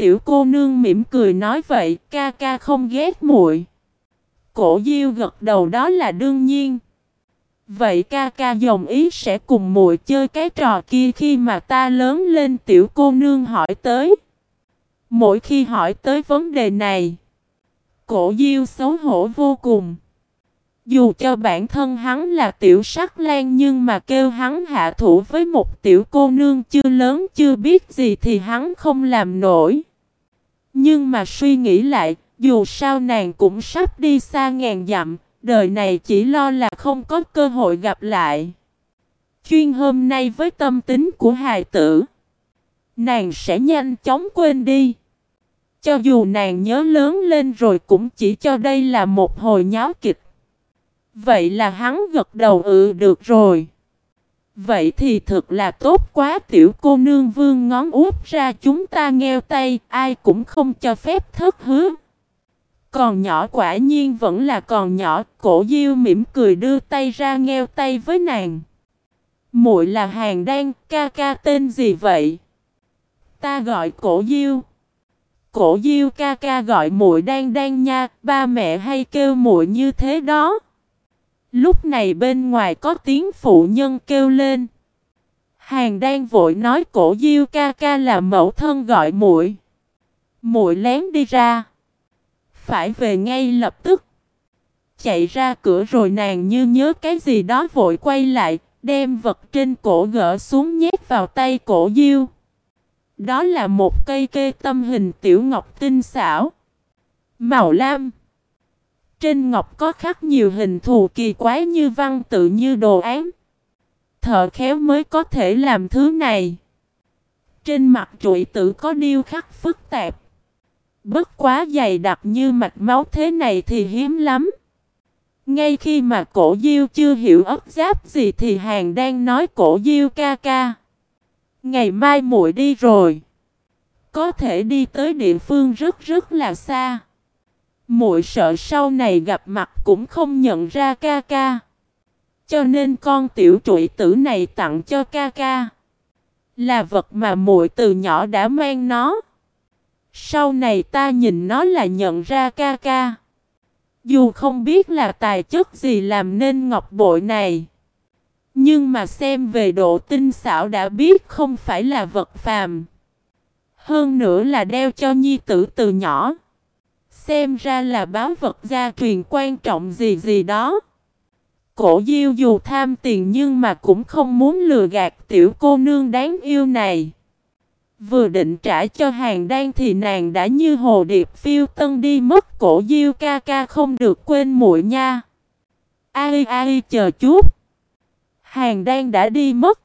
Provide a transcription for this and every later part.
Tiểu cô nương mỉm cười nói vậy, ca ca không ghét muội. Cổ Diêu gật đầu đó là đương nhiên. Vậy ca ca dòng ý sẽ cùng muội chơi cái trò kia khi mà ta lớn lên tiểu cô nương hỏi tới. Mỗi khi hỏi tới vấn đề này, cổ diêu xấu hổ vô cùng. Dù cho bản thân hắn là tiểu sắc lan nhưng mà kêu hắn hạ thủ với một tiểu cô nương chưa lớn chưa biết gì thì hắn không làm nổi. Nhưng mà suy nghĩ lại, dù sao nàng cũng sắp đi xa ngàn dặm, đời này chỉ lo là không có cơ hội gặp lại. Chuyên hôm nay với tâm tính của hài tử, nàng sẽ nhanh chóng quên đi. Cho dù nàng nhớ lớn lên rồi cũng chỉ cho đây là một hồi nháo kịch. Vậy là hắn gật đầu ừ được rồi. Vậy thì thật là tốt quá tiểu cô nương vương ngón út ra chúng ta ngheo tay, ai cũng không cho phép thất hứa. Còn nhỏ quả nhiên vẫn là còn nhỏ, cổ diêu mỉm cười đưa tay ra ngheo tay với nàng. muội là hàng đan, ca ca tên gì vậy? Ta gọi cổ diêu. Cổ diêu ca ca gọi muội đang đang nha, ba mẹ hay kêu muội như thế đó. Lúc này bên ngoài có tiếng phụ nhân kêu lên. Hàng đang vội nói cổ diêu ca ca là mẫu thân gọi muội. Muội lén đi ra. Phải về ngay lập tức. Chạy ra cửa rồi nàng như nhớ cái gì đó vội quay lại, đem vật trên cổ gỡ xuống nhét vào tay cổ diêu. Đó là một cây kê tâm hình tiểu ngọc tinh xảo. Màu lam. Trên ngọc có khắc nhiều hình thù kỳ quái như văn tự như đồ án. Thợ khéo mới có thể làm thứ này. Trên mặt trụi tử có điêu khắc phức tạp. Bất quá dày đặc như mạch máu thế này thì hiếm lắm. Ngay khi mà cổ diêu chưa hiểu ấp giáp gì thì hàng đang nói cổ diêu ca ca. Ngày mai muội đi rồi. Có thể đi tới địa phương rất rất là xa. Muội sợ sau này gặp mặt cũng không nhận ra ca ca. Cho nên con tiểu trụy tử này tặng cho ca ca. Là vật mà muội từ nhỏ đã mang nó. Sau này ta nhìn nó là nhận ra ca ca. Dù không biết là tài chất gì làm nên ngọc bội này. Nhưng mà xem về độ tinh xảo đã biết không phải là vật phàm. Hơn nữa là đeo cho nhi tử từ nhỏ. Xem ra là báo vật gia truyền quan trọng gì gì đó. Cổ diêu dù tham tiền nhưng mà cũng không muốn lừa gạt tiểu cô nương đáng yêu này. Vừa định trả cho hàng đan thì nàng đã như hồ điệp phiêu tân đi mất cổ diêu ca ca không được quên muội nha. Ai ai, chờ chút. Hàng đan đã đi mất.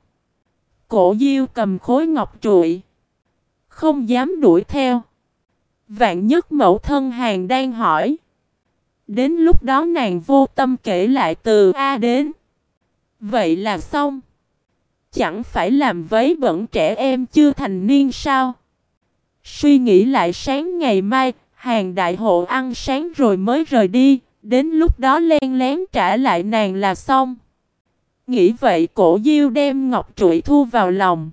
Cổ diêu cầm khối ngọc trụi. Không dám đuổi theo. Vạn nhất mẫu thân hàng đang hỏi. Đến lúc đó nàng vô tâm kể lại từ A đến. Vậy là xong. Chẳng phải làm vấy bẩn trẻ em chưa thành niên sao? Suy nghĩ lại sáng ngày mai, hàng đại hộ ăn sáng rồi mới rời đi, đến lúc đó len lén trả lại nàng là xong. Nghĩ vậy cổ diêu đem ngọc trụi thu vào lòng.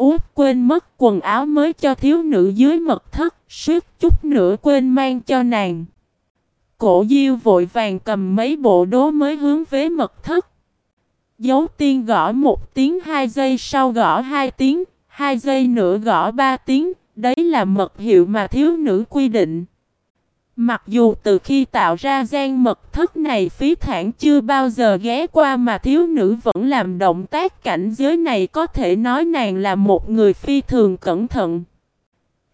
Út quên mất quần áo mới cho thiếu nữ dưới mật thất, suýt chút nữa quên mang cho nàng. Cổ diêu vội vàng cầm mấy bộ đố mới hướng về mật thất. Dấu tiên gõ một tiếng hai giây sau gõ hai tiếng, hai giây nữa gõ ba tiếng, đấy là mật hiệu mà thiếu nữ quy định. Mặc dù từ khi tạo ra gian mật thất này, phí thản chưa bao giờ ghé qua mà thiếu nữ vẫn làm động tác cảnh giới này, có thể nói nàng là một người phi thường cẩn thận.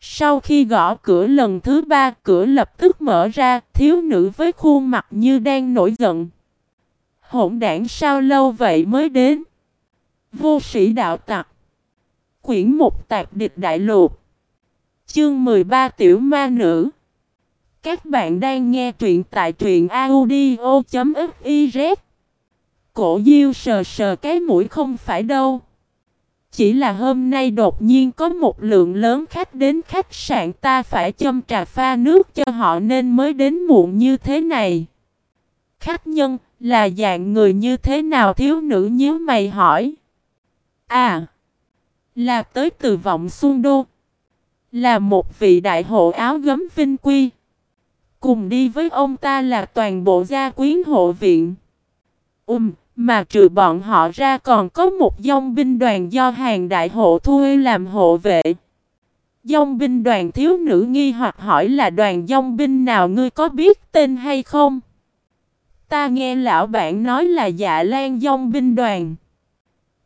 Sau khi gõ cửa lần thứ ba, cửa lập tức mở ra, thiếu nữ với khuôn mặt như đang nổi giận. Hỗn đảng sao lâu vậy mới đến? Vô sĩ đạo tặc Quyển một tạc địch đại lục Chương 13 tiểu ma nữ các bạn đang nghe truyện tại truyện audio.fiz Cổ diêu sờ sờ cái mũi không phải đâu. Chỉ là hôm nay đột nhiên có một lượng lớn khách đến khách sạn ta phải châm trà pha nước cho họ nên mới đến muộn như thế này. Khách nhân là dạng người như thế nào thiếu nữ nhớ mày hỏi. À, là tới từ vọng xuân đô. Là một vị đại hộ áo gấm vinh quy. Cùng đi với ông ta là toàn bộ gia quyến hộ viện. Um, mà trừ bọn họ ra còn có một dòng binh đoàn do hàng đại hộ thuê làm hộ vệ. Dòng binh đoàn thiếu nữ nghi hoặc hỏi là đoàn dòng binh nào ngươi có biết tên hay không? Ta nghe lão bạn nói là dạ lan dòng binh đoàn.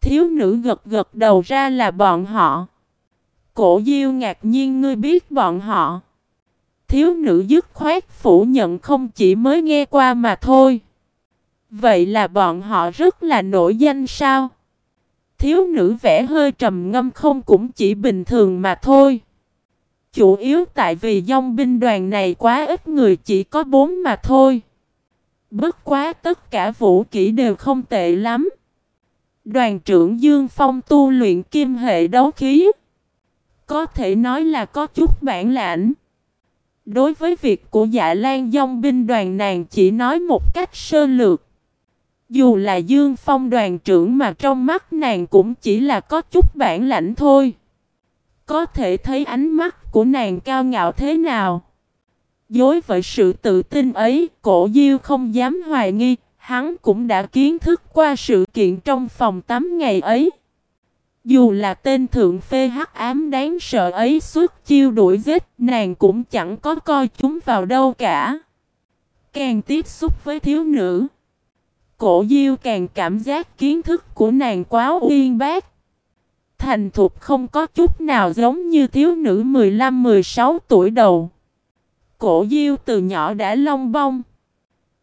Thiếu nữ gật gật đầu ra là bọn họ. Cổ diêu ngạc nhiên ngươi biết bọn họ. Thiếu nữ dứt khoát phủ nhận không chỉ mới nghe qua mà thôi. Vậy là bọn họ rất là nổi danh sao? Thiếu nữ vẽ hơi trầm ngâm không cũng chỉ bình thường mà thôi. Chủ yếu tại vì dòng binh đoàn này quá ít người chỉ có bốn mà thôi. Bất quá tất cả vũ kỹ đều không tệ lắm. Đoàn trưởng Dương Phong tu luyện kim hệ đấu khí. Có thể nói là có chút bản lãnh. Đối với việc của dạ lan dòng binh đoàn nàng chỉ nói một cách sơ lược. Dù là Dương Phong đoàn trưởng mà trong mắt nàng cũng chỉ là có chút bản lãnh thôi. Có thể thấy ánh mắt của nàng cao ngạo thế nào. Dối với sự tự tin ấy, cổ diêu không dám hoài nghi, hắn cũng đã kiến thức qua sự kiện trong phòng tắm ngày ấy. Dù là tên thượng phê hắc ám đáng sợ ấy suốt chiêu đuổi giết, nàng cũng chẳng có coi chúng vào đâu cả. Càng tiếp xúc với thiếu nữ, cổ diêu càng cảm giác kiến thức của nàng quá uyên bác. Thành thục không có chút nào giống như thiếu nữ 15-16 tuổi đầu. Cổ diêu từ nhỏ đã long bông.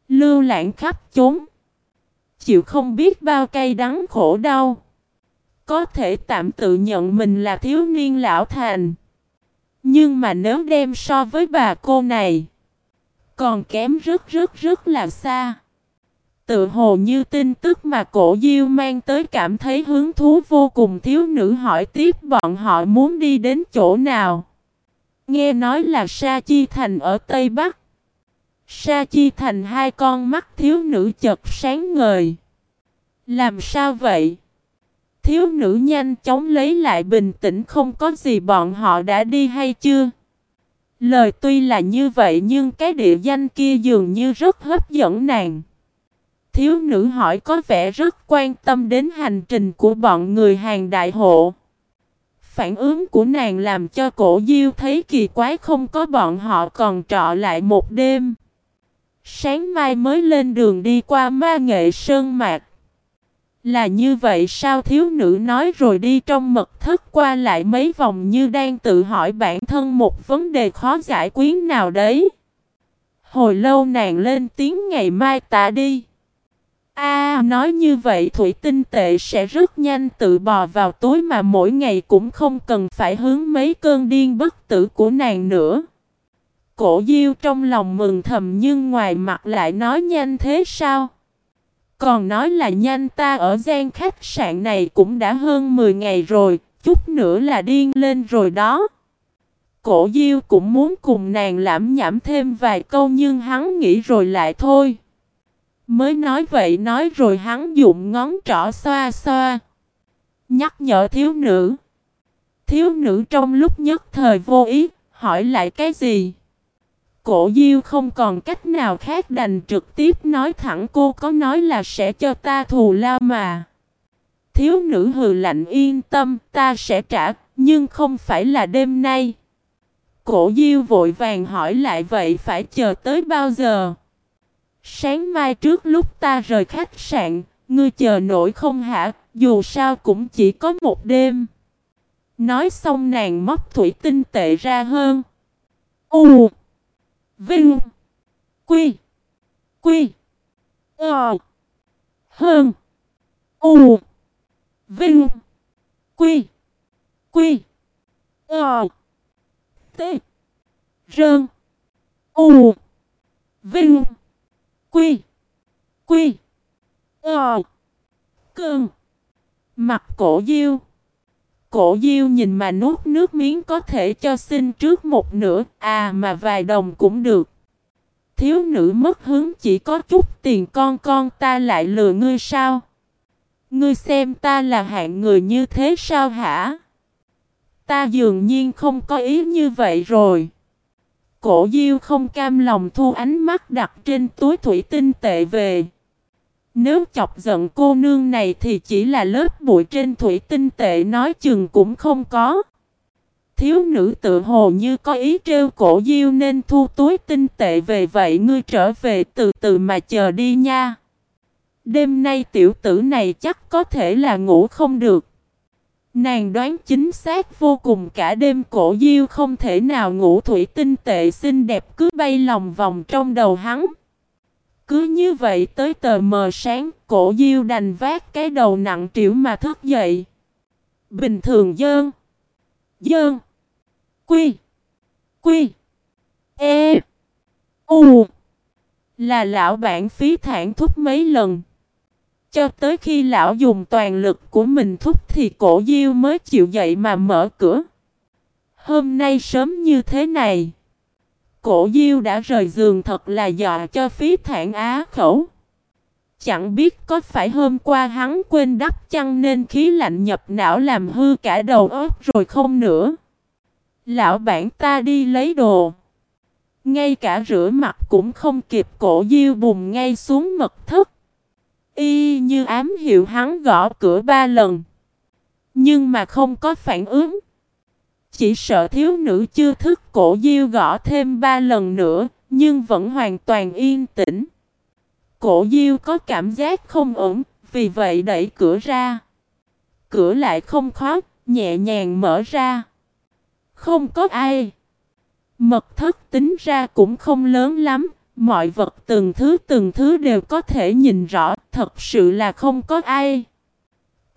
Lưu lãng khắp chốn. Chịu không biết bao cay đắng khổ đau. Có thể tạm tự nhận mình là thiếu niên lão thành. Nhưng mà nếu đem so với bà cô này. Còn kém rất rất rất là xa. Tự hồ như tin tức mà cổ diêu mang tới cảm thấy hứng thú vô cùng thiếu nữ hỏi tiếp bọn họ muốn đi đến chỗ nào. Nghe nói là Sa Chi Thành ở Tây Bắc. Sa Chi Thành hai con mắt thiếu nữ chật sáng ngời. Làm sao vậy? Thiếu nữ nhanh chóng lấy lại bình tĩnh, không có gì bọn họ đã đi hay chưa? Lời tuy là như vậy nhưng cái địa danh kia dường như rất hấp dẫn nàng. Thiếu nữ hỏi có vẻ rất quan tâm đến hành trình của bọn người hàng đại hộ. Phản ứng của nàng làm cho cổ diêu thấy kỳ quái không có bọn họ còn trọ lại một đêm. Sáng mai mới lên đường đi qua ma nghệ sơn mạc. Là như vậy sao thiếu nữ nói rồi đi trong mật thất qua lại mấy vòng như đang tự hỏi bản thân một vấn đề khó giải quyết nào đấy. Hồi lâu nàng lên tiếng ngày mai ta đi. A, nói như vậy thủy tinh tệ sẽ rất nhanh tự bò vào túi mà mỗi ngày cũng không cần phải hướng mấy cơn điên bất tử của nàng nữa. Cổ diêu trong lòng mừng thầm nhưng ngoài mặt lại nói nhanh thế sao? Còn nói là nhanh ta ở gian khách sạn này cũng đã hơn 10 ngày rồi, chút nữa là điên lên rồi đó. Cổ diêu cũng muốn cùng nàng lãm nhảm thêm vài câu nhưng hắn nghĩ rồi lại thôi. Mới nói vậy nói rồi hắn dụng ngón trỏ xoa xoa. Nhắc nhở thiếu nữ. Thiếu nữ trong lúc nhất thời vô ý, hỏi lại cái gì? Cổ diêu không còn cách nào khác đành trực tiếp nói thẳng cô có nói là sẽ cho ta thù lao mà. Thiếu nữ hừ lạnh yên tâm ta sẽ trả, nhưng không phải là đêm nay. Cổ diêu vội vàng hỏi lại vậy phải chờ tới bao giờ? Sáng mai trước lúc ta rời khách sạn, ngươi chờ nổi không hả, dù sao cũng chỉ có một đêm. Nói xong nàng móc thủy tinh tệ ra hơn. U Vinh. Quy. Quy. Ờ. Hơn. U. Vinh. Quy. Quy. Ờ. T. Rơn. U. Vinh. Quy. Quy. Ờ. Cơn. Mặt cổ diêu. Cổ diêu nhìn mà nuốt nước miếng có thể cho xin trước một nửa, à mà vài đồng cũng được. Thiếu nữ mất hướng chỉ có chút tiền con con ta lại lừa ngươi sao? Ngươi xem ta là hạng người như thế sao hả? ta dường nhiên không có ý như vậy rồi. Cổ diêu không cam lòng thu ánh mắt đặt trên túi thủy tinh tệ về. Nếu chọc giận cô nương này thì chỉ là lớp bụi trên thủy tinh tệ nói chừng cũng không có. Thiếu nữ tự hồ như có ý trêu cổ diêu nên thu túi tinh tệ về vậy ngươi trở về từ từ mà chờ đi nha. Đêm nay tiểu tử này chắc có thể là ngủ không được. Nàng đoán chính xác vô cùng cả đêm cổ diêu không thể nào ngủ thủy tinh tệ xinh đẹp cứ bay lòng vòng trong đầu hắn. Cứ như vậy tới tờ mờ sáng, cổ diêu đành vác cái đầu nặng trĩu mà thức dậy. Bình thường dơn. Dơn. Quy. Quy. E. U. Là lão bản phí thản thúc mấy lần. Cho tới khi lão dùng toàn lực của mình thúc thì cổ diêu mới chịu dậy mà mở cửa. Hôm nay sớm như thế này. Cổ diêu đã rời giường thật là dọa cho phí thản á khẩu. Chẳng biết có phải hôm qua hắn quên đắp chăng nên khí lạnh nhập não làm hư cả đầu óc rồi không nữa. Lão bản ta đi lấy đồ. Ngay cả rửa mặt cũng không kịp cổ diêu bùng ngay xuống mật thất. Y như ám hiệu hắn gõ cửa ba lần. Nhưng mà không có phản ứng. Chỉ sợ thiếu nữ chưa thức cổ diêu gõ thêm ba lần nữa, nhưng vẫn hoàn toàn yên tĩnh. Cổ diêu có cảm giác không ổn, vì vậy đẩy cửa ra. Cửa lại không khó, nhẹ nhàng mở ra. Không có ai. Mật thất tính ra cũng không lớn lắm, mọi vật từng thứ từng thứ đều có thể nhìn rõ, thật sự là không có ai.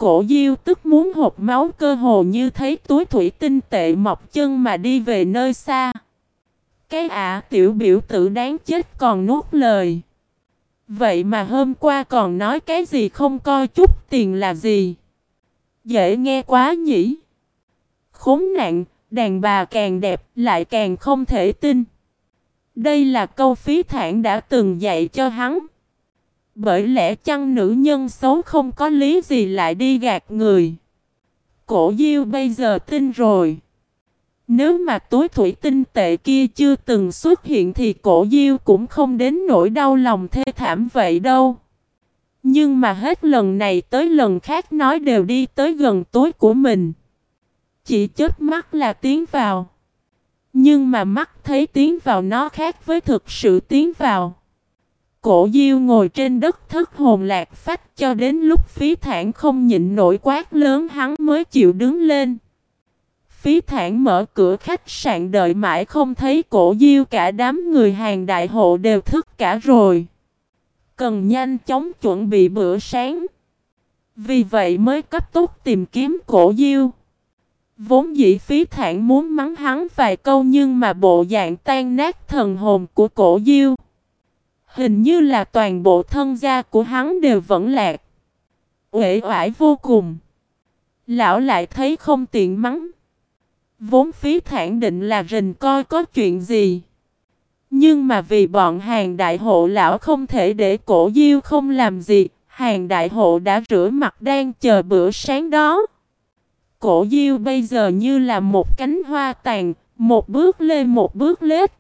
Cổ diêu tức muốn hộp máu cơ hồ như thấy túi thủy tinh tệ mọc chân mà đi về nơi xa. Cái ả tiểu biểu tử đáng chết còn nuốt lời. Vậy mà hôm qua còn nói cái gì không coi chút tiền là gì. Dễ nghe quá nhỉ. Khốn nạn, đàn bà càng đẹp lại càng không thể tin. Đây là câu phí thản đã từng dạy cho hắn. Bởi lẽ chăng nữ nhân xấu không có lý gì lại đi gạt người. Cổ diêu bây giờ tin rồi. Nếu mà túi thủy tinh tệ kia chưa từng xuất hiện thì cổ diêu cũng không đến nỗi đau lòng thê thảm vậy đâu. Nhưng mà hết lần này tới lần khác nói đều đi tới gần túi của mình. Chỉ chết mắt là tiến vào. Nhưng mà mắt thấy tiến vào nó khác với thực sự tiến vào. Cổ diêu ngồi trên đất thất hồn lạc phách cho đến lúc phí thản không nhịn nổi quát lớn hắn mới chịu đứng lên. Phí thản mở cửa khách sạn đợi mãi không thấy cổ diêu cả đám người hàng đại hộ đều thức cả rồi. Cần nhanh chóng chuẩn bị bữa sáng. Vì vậy mới cấp tốc tìm kiếm cổ diêu. Vốn dĩ phí thản muốn mắng hắn vài câu nhưng mà bộ dạng tan nát thần hồn của cổ diêu. Hình như là toàn bộ thân gia của hắn đều vẫn lạc. Uể oải vô cùng. Lão lại thấy không tiện mắng. Vốn phí thản định là rình coi có chuyện gì. Nhưng mà vì bọn hàng đại hộ lão không thể để cổ diêu không làm gì, hàng đại hộ đã rửa mặt đang chờ bữa sáng đó. Cổ diêu bây giờ như là một cánh hoa tàn, một bước lên một bước lết.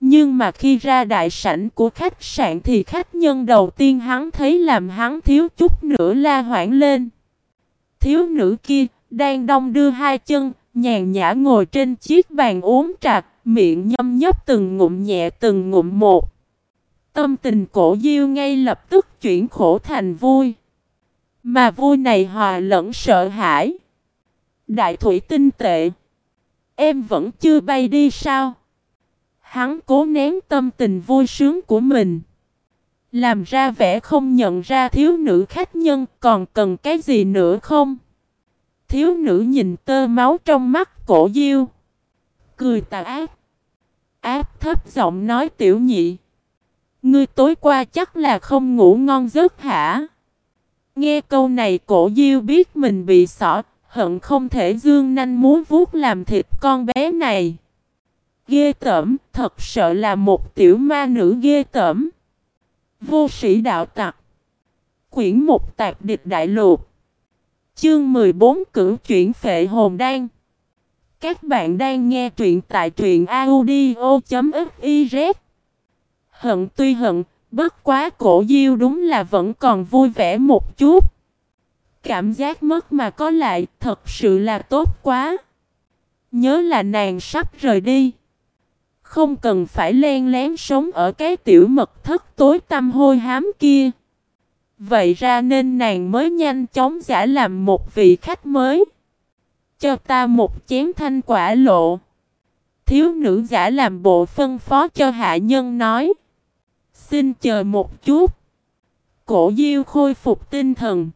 Nhưng mà khi ra đại sảnh của khách sạn thì khách nhân đầu tiên hắn thấy làm hắn thiếu chút nữa la hoảng lên. Thiếu nữ kia đang đông đưa hai chân, nhàn nhã ngồi trên chiếc bàn uống trà, miệng nhâm nhấp từng ngụm nhẹ từng ngụm một. Tâm tình cổ diêu ngay lập tức chuyển khổ thành vui. Mà vui này hòa lẫn sợ hãi. Đại thủy tinh tệ. Em vẫn chưa bay đi sao? Hắn cố nén tâm tình vui sướng của mình. Làm ra vẻ không nhận ra thiếu nữ khách nhân còn cần cái gì nữa không? Thiếu nữ nhìn tơ máu trong mắt cổ diêu. Cười tà ác. ác thấp giọng nói tiểu nhị. Ngươi tối qua chắc là không ngủ ngon giấc hả? Nghe câu này cổ diêu biết mình bị sỏ, hận không thể dương nanh muốn vuốt làm thịt con bé này. Ghê tởm, thật sợ là một tiểu ma nữ ghê tởm. Vô sĩ đạo tặc. Quyển một tạc địch đại lục. Chương 14 cử chuyển phệ hồn đan. Các bạn đang nghe truyện tại truyện audio.fiz Hận tuy hận, bất quá cổ diêu đúng là vẫn còn vui vẻ một chút. Cảm giác mất mà có lại thật sự là tốt quá. Nhớ là nàng sắp rời đi. Không cần phải len lén sống ở cái tiểu mật thất tối tăm hôi hám kia. Vậy ra nên nàng mới nhanh chóng giả làm một vị khách mới. Cho ta một chén thanh quả lộ. Thiếu nữ giả làm bộ phân phó cho hạ nhân nói. Xin chờ một chút. Cổ diêu khôi phục tinh thần.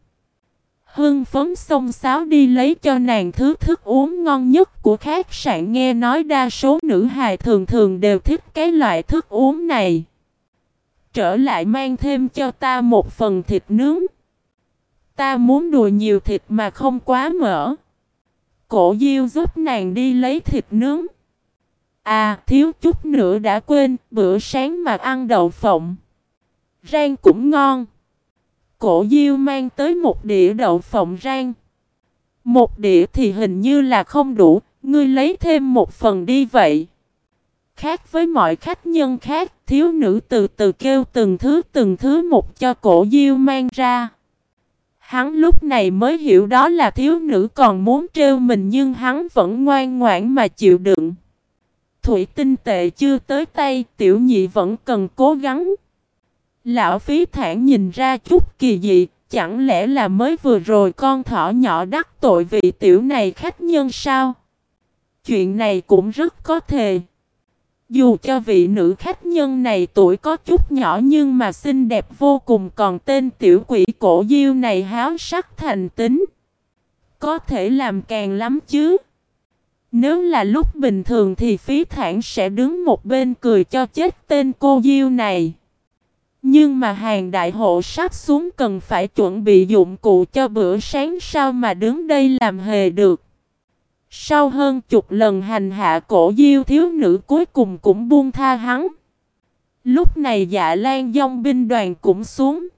Hưng phấn xông xáo đi lấy cho nàng thứ thức uống ngon nhất của khách sạn nghe nói đa số nữ hài thường thường đều thích cái loại thức uống này. Trở lại mang thêm cho ta một phần thịt nướng. Ta muốn đùa nhiều thịt mà không quá mỡ. Cổ diêu giúp nàng đi lấy thịt nướng. À, thiếu chút nữa đã quên, bữa sáng mà ăn đậu phộng. Rang cũng ngon. Cổ diêu mang tới một đĩa đậu phộng rang. Một đĩa thì hình như là không đủ, ngươi lấy thêm một phần đi vậy. Khác với mọi khách nhân khác, thiếu nữ từ từ kêu từng thứ từng thứ một cho cổ diêu mang ra. Hắn lúc này mới hiểu đó là thiếu nữ còn muốn trêu mình nhưng hắn vẫn ngoan ngoãn mà chịu đựng. Thủy tinh tệ chưa tới tay, tiểu nhị vẫn cần cố gắng. Lão phí thản nhìn ra chút kỳ dị, chẳng lẽ là mới vừa rồi con thỏ nhỏ đắc tội vị tiểu này khách nhân sao? Chuyện này cũng rất có thể. Dù cho vị nữ khách nhân này tuổi có chút nhỏ nhưng mà xinh đẹp vô cùng còn tên tiểu quỷ cổ diêu này háo sắc thành tính. Có thể làm càng lắm chứ. Nếu là lúc bình thường thì phí thản sẽ đứng một bên cười cho chết tên cô diêu này. Nhưng mà hàng đại hộ sắp xuống cần phải chuẩn bị dụng cụ cho bữa sáng sao mà đứng đây làm hề được. Sau hơn chục lần hành hạ cổ diêu thiếu nữ cuối cùng cũng buông tha hắn. Lúc này dạ lan dông binh đoàn cũng xuống.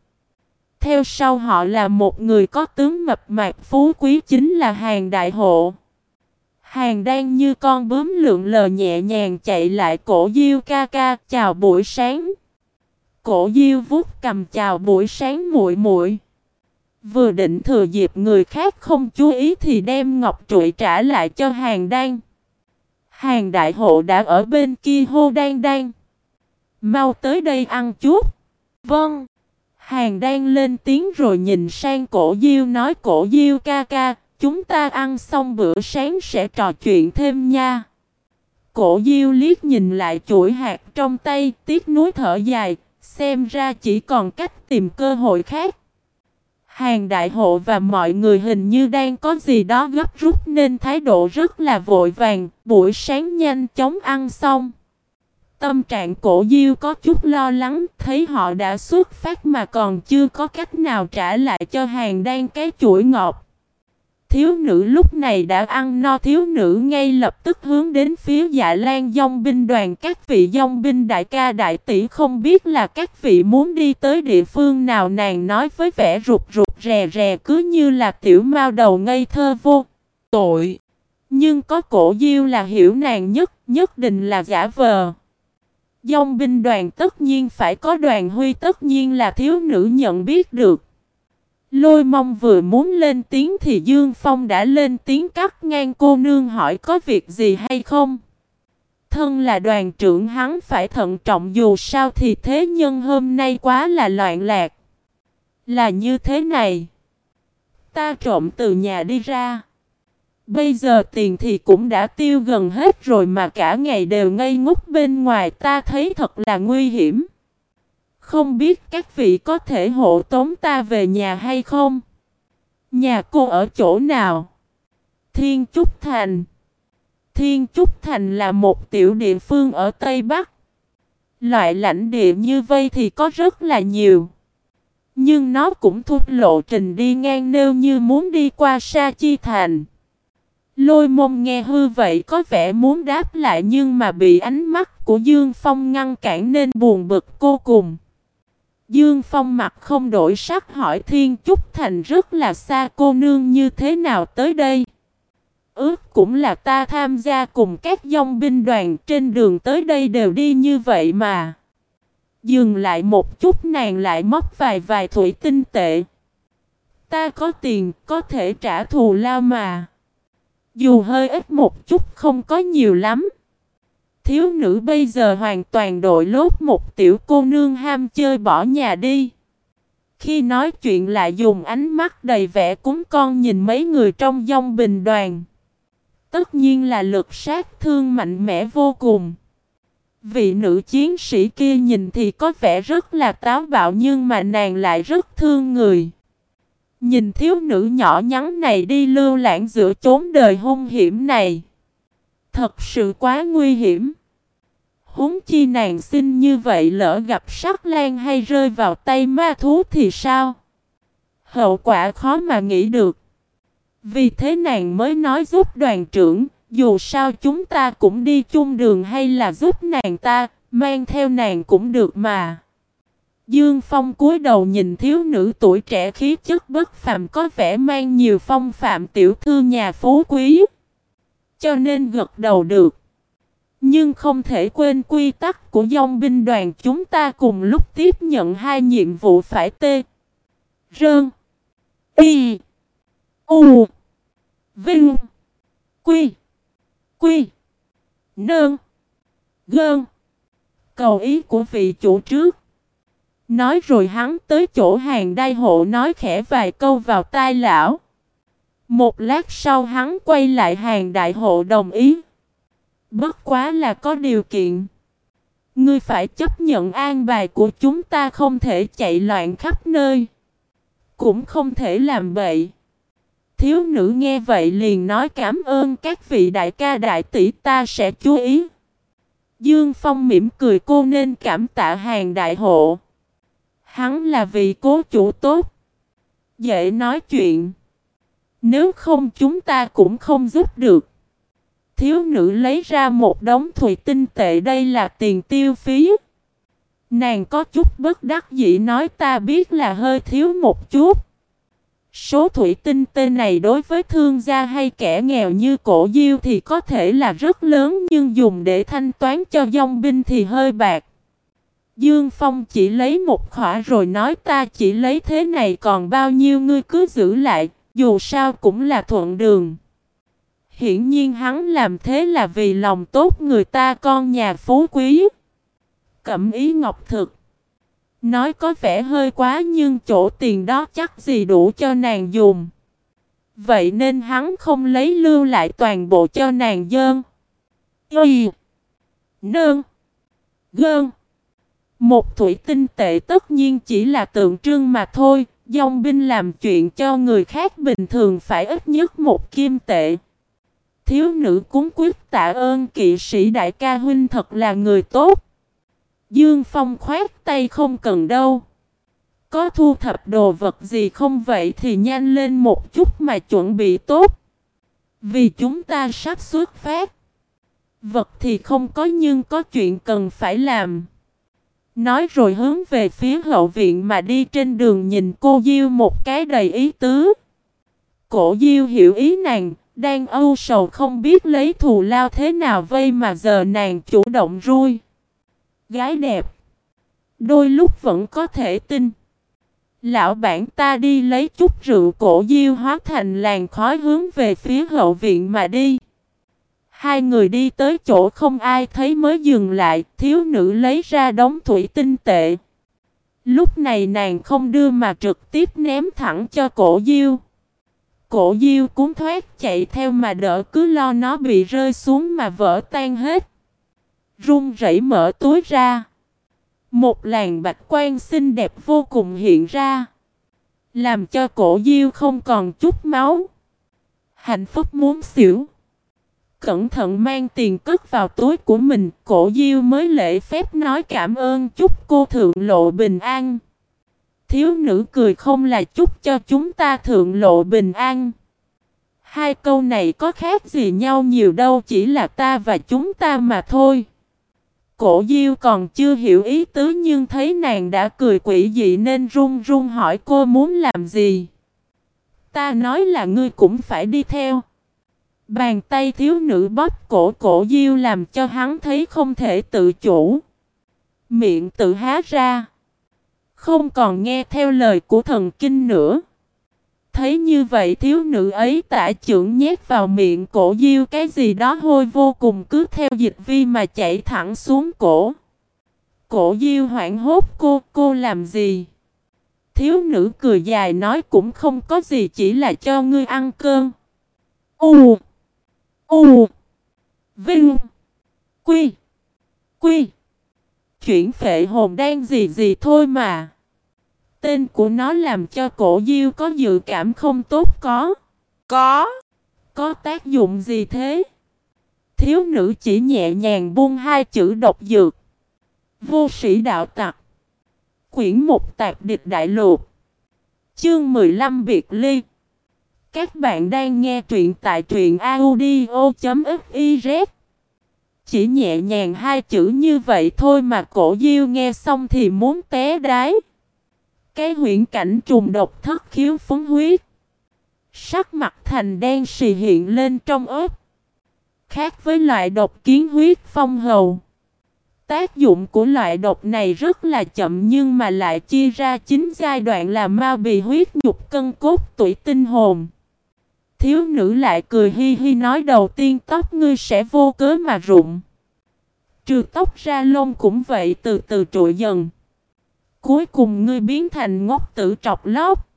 Theo sau họ là một người có tướng mập mạp phú quý chính là hàng đại hộ. Hàng đang như con bướm lượn lờ nhẹ nhàng chạy lại cổ diêu ca ca chào buổi sáng. Cổ diêu vuốt cầm chào buổi sáng muội muội. Vừa định thừa dịp người khác không chú ý thì đem ngọc trụi trả lại cho hàng đan. Hàng đại hộ đã ở bên kia hô đan đan. Mau tới đây ăn chút. Vâng. Hàng đan lên tiếng rồi nhìn sang cổ diêu nói cổ diêu ca ca, chúng ta ăn xong bữa sáng sẽ trò chuyện thêm nha. Cổ diêu liếc nhìn lại chuỗi hạt trong tay, tiếc nuối thở dài, xem ra chỉ còn cách tìm cơ hội khác. Hàng đại hộ và mọi người hình như đang có gì đó gấp rút nên thái độ rất là vội vàng, buổi sáng nhanh chóng ăn xong. Tâm trạng cổ diêu có chút lo lắng, thấy họ đã xuất phát mà còn chưa có cách nào trả lại cho hàng đang cái chuỗi ngọt. Thiếu nữ lúc này đã ăn no thiếu nữ ngay lập tức hướng đến phía dạ lan dông binh đoàn các vị dông binh đại ca đại tỷ không biết là các vị muốn đi tới địa phương nào nàng nói với vẻ rụt rụt rè rè cứ như là tiểu mao đầu ngây thơ vô tội. Nhưng có cổ diêu là hiểu nàng nhất, nhất định là giả vờ. Dông binh đoàn tất nhiên phải có đoàn huy tất nhiên là thiếu nữ nhận biết được. Lôi mong vừa muốn lên tiếng thì Dương Phong đã lên tiếng cắt ngang cô nương hỏi có việc gì hay không. Thân là đoàn trưởng hắn phải thận trọng dù sao thì thế nhân hôm nay quá là loạn lạc. Là như thế này. Ta trộm từ nhà đi ra. Bây giờ tiền thì cũng đã tiêu gần hết rồi mà cả ngày đều ngây ngốc bên ngoài ta thấy thật là nguy hiểm. Không biết các vị có thể hộ tống ta về nhà hay không? Nhà cô ở chỗ nào? Thiên Trúc Thành Thiên Trúc Thành là một tiểu địa phương ở Tây Bắc. Loại lãnh địa như vây thì có rất là nhiều. Nhưng nó cũng thuộc lộ trình đi ngang nêu như muốn đi qua Sa Chi Thành. Lôi mông nghe hư vậy có vẻ muốn đáp lại nhưng mà bị ánh mắt của Dương Phong ngăn cản nên buồn bực cô cùng. Dương Phong mặt không đổi sắc hỏi Thiên Trúc Thành rất là xa cô nương như thế nào tới đây. Ước cũng là ta tham gia cùng các dòng binh đoàn trên đường tới đây đều đi như vậy mà. Dừng lại một chút nàng lại móc vài vài thủy tinh tệ. Ta có tiền, có thể trả thù lao mà. Dù hơi ít một chút không có nhiều lắm. Thiếu nữ bây giờ hoàn toàn đội lốt một tiểu cô nương ham chơi bỏ nhà đi. Khi nói chuyện lại dùng ánh mắt đầy vẻ cúng con nhìn mấy người trong dòng bình đoàn. Tất nhiên là lực sát thương mạnh mẽ vô cùng. Vị nữ chiến sĩ kia nhìn thì có vẻ rất là táo bạo nhưng mà nàng lại rất thương người. Nhìn thiếu nữ nhỏ nhắn này đi lưu lãng giữa chốn đời hung hiểm này. Thật sự quá nguy hiểm. Húng chi nàng xinh như vậy lỡ gặp sắc lan hay rơi vào tay ma thú thì sao? Hậu quả khó mà nghĩ được. Vì thế nàng mới nói giúp đoàn trưởng, dù sao chúng ta cũng đi chung đường hay là giúp nàng ta, mang theo nàng cũng được mà. Dương Phong cúi đầu nhìn thiếu nữ tuổi trẻ khí chất bất phàm có vẻ mang nhiều phong phạm tiểu thư nhà phú quý. Cho nên gật đầu được. Nhưng không thể quên quy tắc của dòng binh đoàn chúng ta cùng lúc tiếp nhận hai nhiệm vụ phải tê. Rơn. Y. U. Vinh. Quy. Quy. Nơn. Gơn. Cầu ý của vị chủ trước. Nói rồi hắn tới chỗ hàng đai hộ nói khẽ vài câu vào tai lão. Một lát sau hắn quay lại hàng đại hộ đồng ý. Bất quá là có điều kiện. Ngươi phải chấp nhận an bài của chúng ta không thể chạy loạn khắp nơi. Cũng không thể làm bậy. Thiếu nữ nghe vậy liền nói cảm ơn các vị đại ca đại tỷ ta sẽ chú ý. Dương Phong mỉm cười cô nên cảm tạ hàng đại hộ. Hắn là vị cố chủ tốt. Dễ nói chuyện. Nếu không chúng ta cũng không giúp được. Thiếu nữ lấy ra một đống thủy tinh tệ đây là tiền tiêu phí. Nàng có chút bất đắc dĩ nói ta biết là hơi thiếu một chút. Số thủy tinh tê này đối với thương gia hay kẻ nghèo như cổ diêu thì có thể là rất lớn nhưng dùng để thanh toán cho dòng binh thì hơi bạc. Dương Phong chỉ lấy một khỏa rồi nói ta chỉ lấy thế này còn bao nhiêu ngươi cứ giữ lại, dù sao cũng là thuận đường. Hiển nhiên hắn làm thế là vì lòng tốt người ta con nhà phú quý. Cẩm ý ngọc thực. Nói có vẻ hơi quá nhưng chỗ tiền đó chắc gì đủ cho nàng dùng. Vậy nên hắn không lấy lưu lại toàn bộ cho nàng dơn. Y. Nơn. Gơn. Một thủy tinh tệ tất nhiên chỉ là tượng trưng mà thôi. Dòng binh làm chuyện cho người khác bình thường phải ít nhất một kim tệ. Thiếu nữ cúng quyết tạ ơn kỵ sĩ đại ca huynh thật là người tốt. Dương Phong khoát tay không cần đâu. Có thu thập đồ vật gì không vậy thì nhanh lên một chút mà chuẩn bị tốt. Vì chúng ta sắp xuất phát. Vật thì không có nhưng có chuyện cần phải làm. Nói rồi hướng về phía hậu viện mà đi trên đường nhìn cô Diêu một cái đầy ý tứ. Cổ Diêu hiểu ý nàng, đang âu sầu không biết lấy thù lao thế nào vây mà giờ nàng chủ động rui. Gái đẹp. Đôi lúc vẫn có thể tin. Lão bản ta đi lấy chút rượu cổ diêu hóa thành làn khói hướng về phía hậu viện mà đi. Hai người đi tới chỗ không ai thấy mới dừng lại, thiếu nữ lấy ra đống thủy tinh tệ. Lúc này nàng không đưa mà trực tiếp ném thẳng cho cổ diêu. Cổ diêu cuốn thoát chạy theo mà đỡ cứ lo nó bị rơi xuống mà vỡ tan hết. Run rẩy mở túi ra. Một làn bạch quan xinh đẹp vô cùng hiện ra. Làm cho cổ diêu không còn chút máu. Hạnh phúc muốn xỉu. Cẩn thận mang tiền cất vào túi của mình. Cổ diêu mới lễ phép nói cảm ơn chúc cô thượng lộ bình an. Thiếu nữ cười không là chúc cho chúng ta thượng lộ bình an. Hai câu này có khác gì nhau nhiều đâu, chỉ là ta và chúng ta mà thôi. Cổ Diêu còn chưa hiểu ý tứ nhưng thấy nàng đã cười quỷ dị nên run run hỏi cô muốn làm gì. Ta nói là ngươi cũng phải đi theo. Bàn tay thiếu nữ bóp cổ cổ diêu làm cho hắn thấy không thể tự chủ. Miệng tự há ra. Không còn nghe theo lời của thần kinh nữa. Thấy như vậy thiếu nữ ấy tả trưởng nhét vào miệng cổ diêu cái gì đó hôi vô cùng cứ theo dịch vi mà chạy thẳng xuống cổ. Cổ diêu hoảng hốt cô, cô làm gì? Thiếu nữ cười dài nói cũng không có gì chỉ là cho ngươi ăn cơm. U U Vinh Quy Quy Chuyển phệ hồn đen gì gì thôi mà. Tên của nó làm cho cổ diêu có dự cảm không tốt có. Có. Có tác dụng gì thế? Thiếu nữ chỉ nhẹ nhàng buông hai chữ độc dược. Vô sĩ đạo tặc. Quyển một tạp địch đại lục. Chương 15 biệt ly. Các bạn đang nghe truyện tại truyện audio.fiz Chỉ nhẹ nhàng hai chữ như vậy thôi mà cổ diêu nghe xong thì muốn té đáy. Cái huyễn cảnh trùng độc thất khiếu phấn huyết. Sắc mặt thành đen xì hiện lên trong ớt. Khác với loại độc kiến huyết phong hầu. Tác dụng của loại độc này rất là chậm nhưng mà lại chia ra chính giai đoạn là ma bì huyết nhục cân cốt tuổi tinh hồn. Thiếu nữ lại cười hi hi nói đầu tiên tóc ngươi sẽ vô cớ mà rụng. Trừ tóc ra lông cũng vậy từ từ trụi dần. Cuối cùng ngươi biến thành ngốc tử trọc lóc.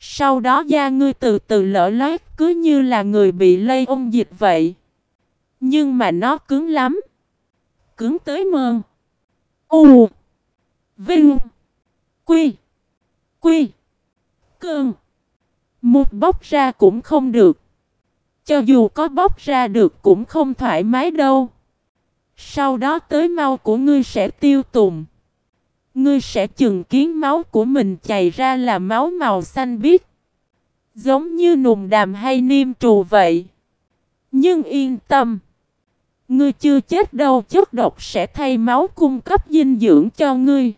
Sau đó da ngươi từ từ lỡ loét, cứ như là người bị lây ôn dịch vậy. Nhưng mà nó cứng lắm. Cứng tới mơn. U. Vinh. Quy. Quy. cường. Một bóc ra cũng không được. Cho dù có bóc ra được cũng không thoải mái đâu. Sau đó tới mau của ngươi sẽ tiêu tùng. Ngươi sẽ chừng kiến máu của mình chảy ra là máu màu xanh biếc. Giống như nùng đàm hay niêm trù vậy. Nhưng yên tâm. Ngươi chưa chết đâu, chất độc sẽ thay máu cung cấp dinh dưỡng cho ngươi.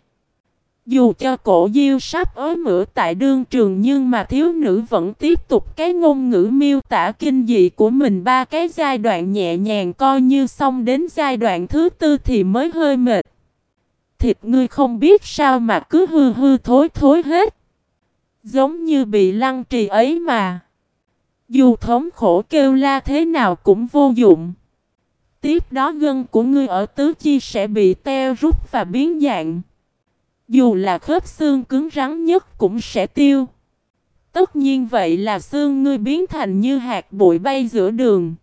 Dù cho cổ diêu sắp ối mửa tại đương trường nhưng mà thiếu nữ vẫn tiếp tục cái ngôn ngữ miêu tả kinh dị của mình ba cái giai đoạn nhẹ nhàng coi như xong đến giai đoạn thứ tư thì mới hơi mệt. Thịt ngươi không biết sao mà cứ hư hư thối thối hết. Giống như bị lăng trì ấy mà. Dù thống khổ kêu la thế nào cũng vô dụng. Tiếp đó gân của ngươi ở tứ chi sẽ bị teo rút và biến dạng. Dù là khớp xương cứng rắn nhất cũng sẽ tiêu. Tất nhiên vậy là xương ngươi biến thành như hạt bụi bay giữa đường.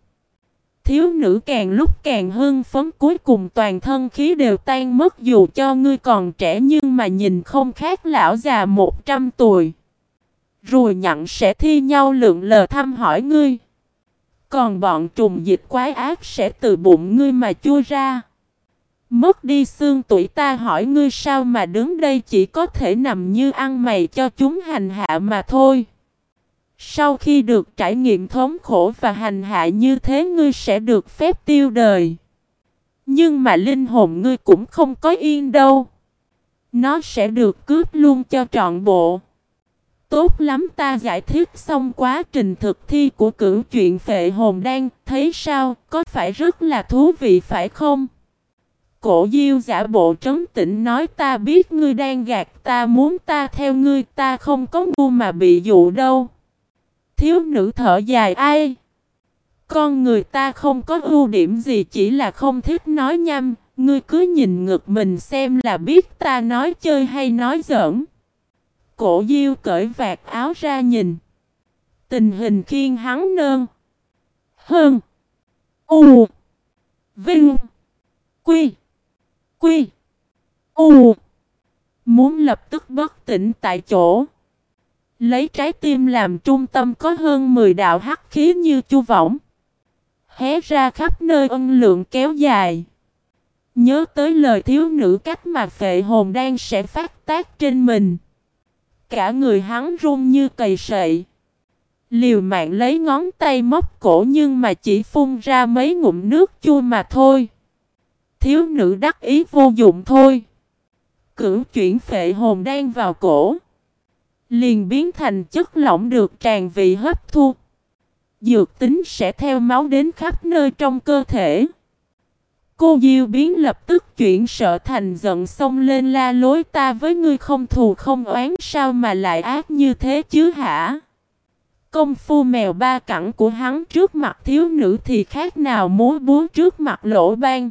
Thiếu nữ càng lúc càng hưng phấn, cuối cùng toàn thân khí đều tan mất, dù cho ngươi còn trẻ nhưng mà nhìn không khác lão già một trăm tuổi. Rồi nhận sẽ thi nhau lượng lờ thăm hỏi ngươi. Còn bọn trùng dịch quái ác sẽ từ bụng ngươi mà chui ra. Mất đi xương tuổi ta hỏi ngươi sao mà đứng đây chỉ có thể nằm như ăn mày cho chúng hành hạ mà thôi. Sau khi được trải nghiệm thống khổ và hành hạ như thế ngươi sẽ được phép tiêu đời. Nhưng mà linh hồn ngươi cũng không có yên đâu. Nó sẽ được cướp luôn cho trọn bộ. Tốt lắm ta giải thích xong quá trình thực thi của cửu chuyện phệ hồn đang thấy sao, có phải rất là thú vị phải không? Cổ diêu giả bộ trấn tĩnh nói ta biết ngươi đang gạt ta muốn ta theo ngươi ta không có ngu mà bị dụ đâu. Thiếu nữ thở dài ai? Con người ta không có ưu điểm gì chỉ là không thích nói nhăm, ngươi cứ nhìn ngực mình xem là biết ta nói chơi hay nói giỡn. Cổ diêu cởi vạt áo ra nhìn. Tình hình khiên hắn nơn. Hơn. U. Vinh. Quy. Quy. U. Muốn lập tức bất tỉnh tại chỗ. Lấy trái tim làm trung tâm có hơn 10 đạo hắc khí như chu võng. Hé ra khắp nơi ân lượng kéo dài. Nhớ tới lời thiếu nữ cách mà phệ hồn đang sẽ phát tác trên mình. Cả người hắn run như cầy sậy. Liều mạng lấy ngón tay móc cổ nhưng mà chỉ phun ra mấy ngụm nước chua mà thôi. Thiếu nữ đắc ý vô dụng thôi. Cửu chuyển phệ hồn đang vào cổ. Liền biến thành chất lỏng được tràn vị hấp thu. Dược tính sẽ theo máu đến khắp nơi trong cơ thể. Cô Diêu biến lập tức chuyển sợ thành giận xông lên la lối, ta với ngươi không thù không oán, sao mà lại ác như thế chứ hả? Công phu mèo ba cẳng của hắn trước mặt thiếu nữ thì khác nào múa búa trước mặt lỗ ban.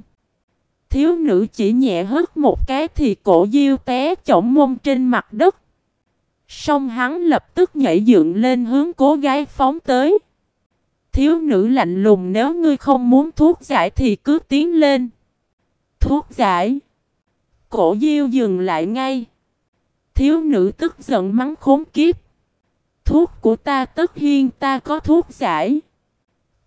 Thiếu nữ chỉ nhẹ hất một cái thì cổ diêu té chổng mông trên mặt đất. Xong hắn lập tức nhảy dựng lên hướng cố gái phóng tới. Thiếu nữ lạnh lùng, nếu ngươi không muốn thuốc giải thì cứ tiến lên. Thuốc giải. Cổ diêu dừng lại ngay. Thiếu nữ tức giận mắng khốn kiếp. Thuốc của ta tất hiên ta có thuốc giải.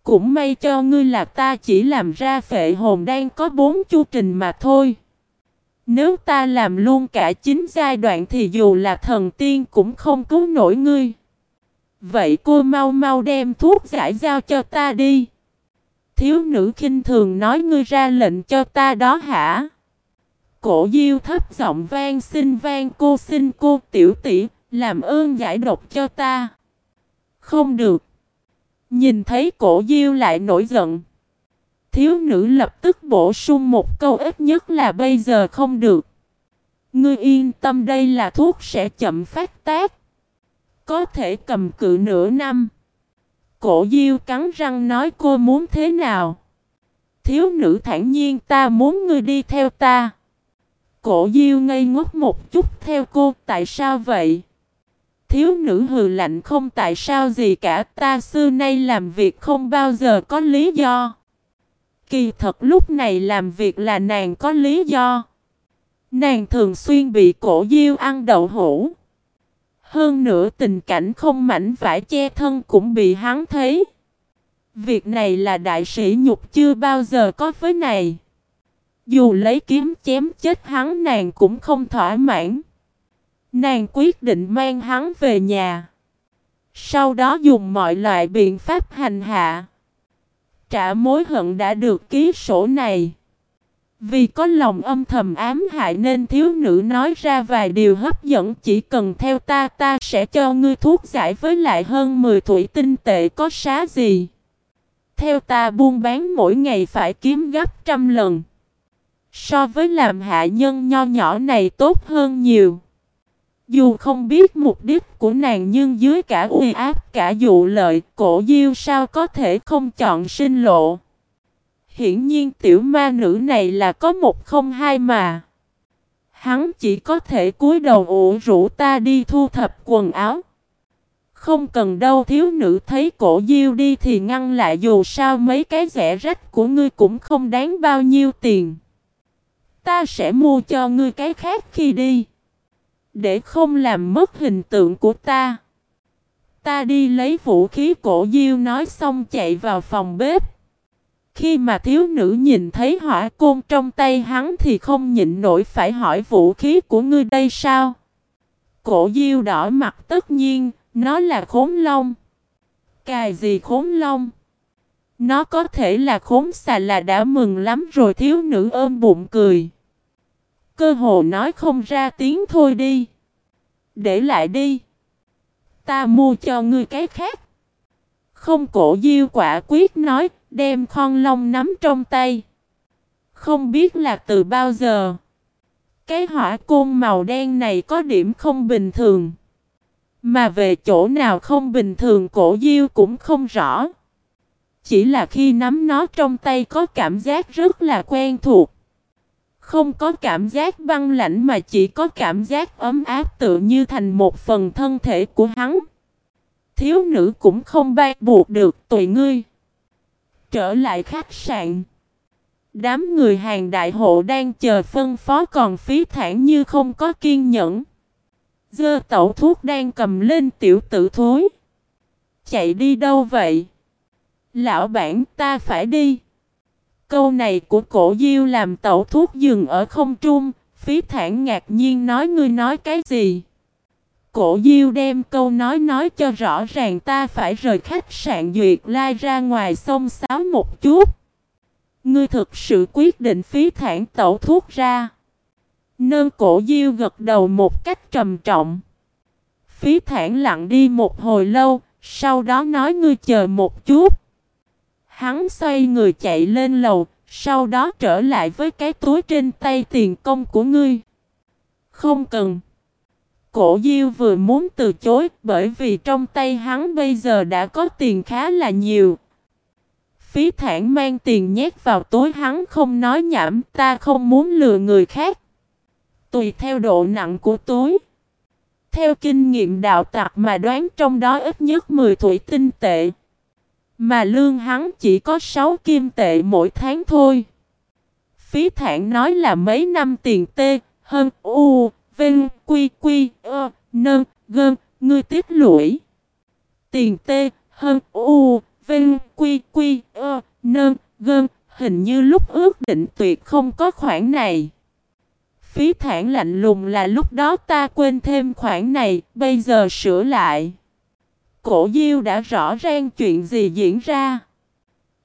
Cũng may cho ngươi là ta chỉ làm ra phệ hồn đang có bốn chu trình mà thôi. Nếu ta làm luôn cả chín giai đoạn thì dù là thần tiên cũng không cứu nổi ngươi. Vậy cô mau mau đem thuốc giải giao cho ta đi. Thiếu nữ khinh thường nói ngươi ra lệnh cho ta đó hả? Cổ diêu thấp giọng vang xin vang cô xin cô tiểu tỷ, làm ơn giải độc cho ta. Không được. Nhìn thấy cổ diêu lại nổi giận. Thiếu nữ lập tức bổ sung một câu ít nhất là bây giờ không được. Ngươi yên tâm đây là thuốc sẽ chậm phát tác. Có thể cầm cự nửa năm. Cổ diêu cắn răng nói cô muốn thế nào. Thiếu nữ thản nhiên ta muốn ngươi đi theo ta. Cổ diêu ngây ngốc một chút theo cô, tại sao vậy? Thiếu nữ hừ lạnh không tại sao gì cả, ta xưa nay làm việc không bao giờ có lý do. Kỳ thật lúc này làm việc là nàng có lý do. Nàng thường xuyên bị cổ diêu ăn đậu hũ. Hơn nữa tình cảnh không mảnh vải che thân cũng bị hắn thấy. Việc này là đại sĩ nhục chưa bao giờ có với này. Dù lấy kiếm chém chết hắn nàng cũng không thỏa mãn. Nàng quyết định mang hắn về nhà. Sau đó dùng mọi loại biện pháp hành hạ. Trả mối hận đã được ký sổ này. Vì có lòng âm thầm ám hại nên thiếu nữ nói ra vài điều hấp dẫn, chỉ cần theo ta ta sẽ cho ngươi thuốc giải với lại hơn 10 thủy tinh tệ có xá gì. Theo ta buôn bán mỗi ngày phải kiếm gấp trăm lần. So với làm hạ nhân nho nhỏ này tốt hơn nhiều. Dù không biết mục đích của nàng nhưng dưới cả uy áp cả dụ lợi, cổ diêu sao có thể không chọn sinh lộ. Hiển nhiên tiểu ma nữ này là có một không hai mà. Hắn chỉ có thể cúi đầu ủ rũ ta đi thu thập quần áo. Không cần đâu thiếu nữ thấy cổ diêu đi thì ngăn lại dù sao mấy cái rẻ rách của ngươi cũng không đáng bao nhiêu tiền. Ta sẽ mua cho ngươi cái khác khi đi. Để không làm mất hình tượng của ta. Ta đi lấy vũ khí cổ diêu nói xong chạy vào phòng bếp. Khi mà thiếu nữ nhìn thấy hỏa côn trong tay hắn thì không nhịn nổi phải hỏi vũ khí của ngươi đây sao? Cổ diêu đỏ mặt tất nhiên, nó là khốn long. Cài gì khốn long? Nó có thể là khốn xà là đã mừng lắm rồi thiếu nữ ôm bụng cười. Cơ hồ nói không ra tiếng thôi đi. Để lại đi. Ta mua cho ngươi cái khác. Không cổ diêu quả quyết nói, đem con long nắm trong tay. Không biết là từ bao giờ. Cái hỏa côn màu đen này có điểm không bình thường. Mà về chỗ nào không bình thường cổ diêu cũng không rõ. Chỉ là khi nắm nó trong tay có cảm giác rất là quen thuộc. Không có cảm giác băng lạnh mà chỉ có cảm giác ấm áp tự như thành một phần thân thể của hắn. Thiếu nữ cũng không bay buộc được tùy ngươi. Trở lại khách sạn. Đám người hàng đại hộ đang chờ phân phó còn phí thản như không có kiên nhẫn. Dơ tẩu thuốc đang cầm lên tiểu tử thối. Chạy đi đâu vậy? Lão bản, ta phải đi. Câu này của cổ diêu làm tẩu thuốc dừng ở không trung, phí thản ngạc nhiên nói ngươi nói cái gì. Cổ diêu đem câu nói nói cho rõ ràng ta phải rời khách sạn duyệt lai ra ngoài sông sáo một chút. Ngươi thực sự quyết định phí thản tẩu thuốc ra. Nơn cổ diêu gật đầu một cách trầm trọng. Phí thản lặng đi một hồi lâu, sau đó nói ngươi chờ một chút. Hắn xoay người chạy lên lầu, sau đó trở lại với cái túi trên tay tiền công của ngươi. Không cần. Cổ Diêu vừa muốn từ chối bởi vì trong tay hắn bây giờ đã có tiền khá là nhiều. Phí thản mang tiền nhét vào túi hắn không nói nhảm ta không muốn lừa người khác. Tùy theo độ nặng của túi. Theo kinh nghiệm đạo tặc mà đoán trong đó ít nhất 10 thủy tinh tệ. Mà lương hắn chỉ có 6 kim tệ mỗi tháng thôi. Phí thản nói là mấy năm tiền tê, hơn u, vinh, quy, quy, ơ, nâng, gơn, ngươi tiết lũi. Tiền tê, hơn u, vinh, quy, quy, ơ, nâng, gơn, hình như lúc ước định tuyệt không có khoản này. Phí thản lạnh lùng là lúc đó ta quên thêm khoản này, bây giờ sửa lại. Cổ diêu đã rõ ràng chuyện gì diễn ra.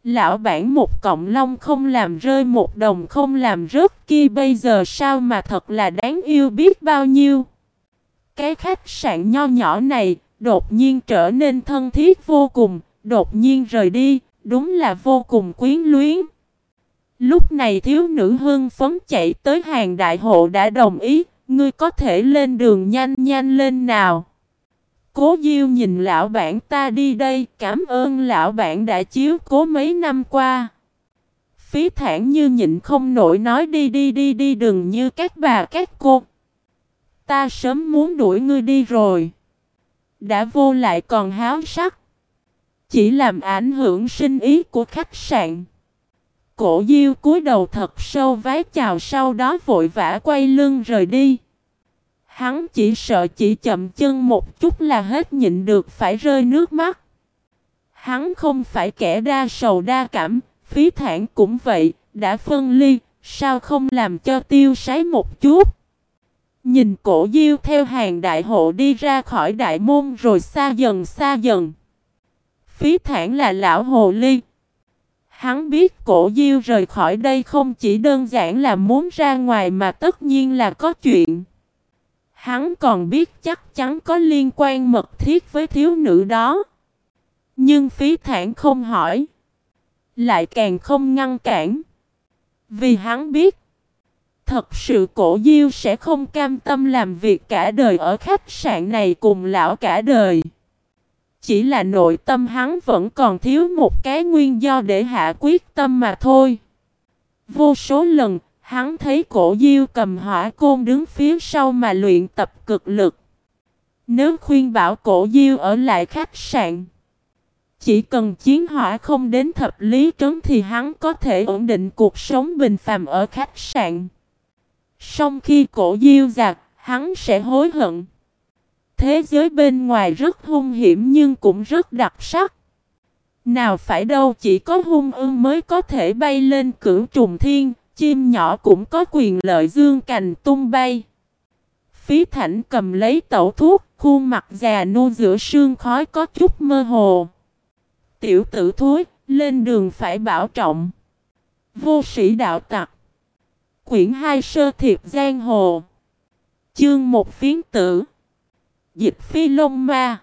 Lão bản một cộng long không làm rơi một đồng không làm rớt kia bây giờ sao mà thật là đáng yêu biết bao nhiêu. Cái khách sạn nho nhỏ này đột nhiên trở nên thân thiết vô cùng, đột nhiên rời đi, đúng là vô cùng quyến luyến. Lúc này thiếu nữ hưng phấn chạy tới hàng đại hộ đã đồng ý, ngươi có thể lên đường nhanh nhanh lên nào. Cố Diêu nhìn lão bản ta đi đây, cảm ơn lão bản đã chiếu cố mấy năm qua. Phí thản như nhịn không nổi nói đi đi đi đi đừng như các bà các cô. Ta sớm muốn đuổi ngươi đi rồi. Đã vô lại còn háo sắc. Chỉ làm ảnh hưởng sinh ý của khách sạn. Cổ diêu cúi đầu thật sâu vái chào sau đó vội vã quay lưng rời đi. Hắn chỉ sợ chỉ chậm chân một chút là hết nhịn được phải rơi nước mắt. Hắn không phải kẻ đa sầu đa cảm, phí thản cũng vậy, đã phân ly, sao không làm cho tiêu sái một chút. Nhìn cổ diêu theo hàng đại hộ đi ra khỏi đại môn rồi xa dần xa dần. Phí thản là lão hồ ly. Hắn biết cổ diêu rời khỏi đây không chỉ đơn giản là muốn ra ngoài mà tất nhiên là có chuyện. Hắn còn biết chắc chắn có liên quan mật thiết với thiếu nữ đó. Nhưng phí thản không hỏi. Lại càng không ngăn cản. Vì hắn biết. Thật sự cổ diêu sẽ không cam tâm làm việc cả đời ở khách sạn này cùng lão cả đời. Chỉ là nội tâm hắn vẫn còn thiếu một cái nguyên do để hạ quyết tâm mà thôi. Vô số lần, hắn thấy cổ diêu cầm hỏa côn đứng phía sau mà luyện tập cực lực. Nếu khuyên bảo cổ diêu ở lại khách sạn, chỉ cần chiến hỏa không đến thập lý trấn thì hắn có thể ổn định cuộc sống bình phàm ở khách sạn. song khi cổ diêu giặc, hắn sẽ hối hận. Thế giới bên ngoài rất hung hiểm nhưng cũng rất đặc sắc. Nào phải đâu chỉ có hung ưng mới có thể bay lên cửu trùng thiên, chim nhỏ cũng có quyền lợi dương cành tung bay. Phí thảnh cầm lấy tẩu thuốc, khuôn mặt già nua giữa sương khói có chút mơ hồ. Tiểu tử thối, lên đường phải bảo trọng. Vô sĩ đạo tặc. Quyển 2 sơ thiệp giang hồ. Chương một phiến tử. Dịch phi lông ma.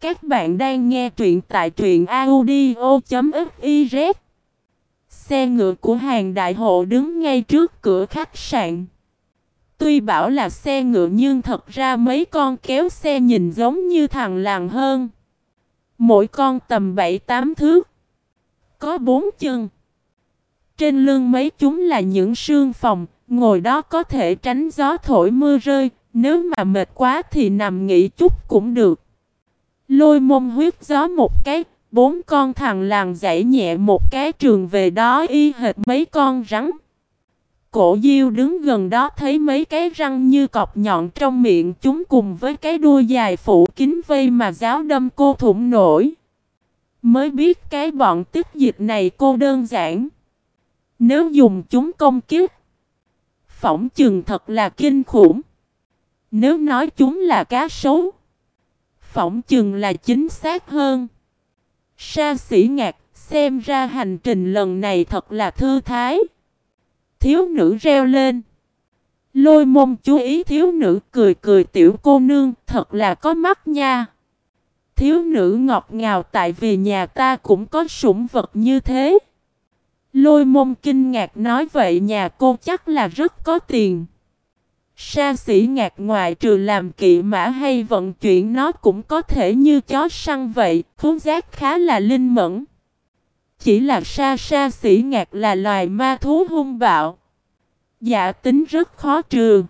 Các bạn đang nghe truyện tại truyện audio.fif Xe ngựa của hàng đại hộ đứng ngay trước cửa khách sạn. Tuy bảo là xe ngựa nhưng thật ra mấy con kéo xe nhìn giống như thằng làng hơn. Mỗi con tầm 7-8 thước. Có bốn chân. Trên lưng mấy chúng là những sương phòng, ngồi đó có thể tránh gió thổi mưa rơi, nếu mà mệt quá thì nằm nghỉ chút cũng được. Lôi mông huyết gió một cái, bốn con thằng làng dãy nhẹ một cái trường về đó y hệt mấy con rắn. Cổ diêu đứng gần đó thấy mấy cái răng như cọc nhọn trong miệng chúng cùng với cái đuôi dài phủ kín vây mà giáo đâm cô thủng nổi. Mới biết cái bọn tức dịch này cô đơn giản. Nếu dùng chúng công kiếp, phỏng chừng thật là kinh khủng. Nếu nói chúng là cá sấu, phỏng chừng là chính xác hơn. Sa sĩ ngạc, xem ra hành trình lần này thật là thư thái. Thiếu nữ reo lên. Lôi mông chú ý thiếu nữ cười cười tiểu cô nương, thật là có mắt nha. Thiếu nữ ngọt ngào tại vì nhà ta cũng có sủng vật như thế. Lôi mông kinh ngạc nói vậy nhà cô chắc là rất có tiền. Sa sĩ ngạc ngoại trừ làm kỵ mã hay vận chuyển nó cũng có thể như chó săn vậy, thú giác khá là linh mẫn. Chỉ là sa sa sĩ ngạc là loài ma thú hung bạo. Dạ tính rất khó trừ.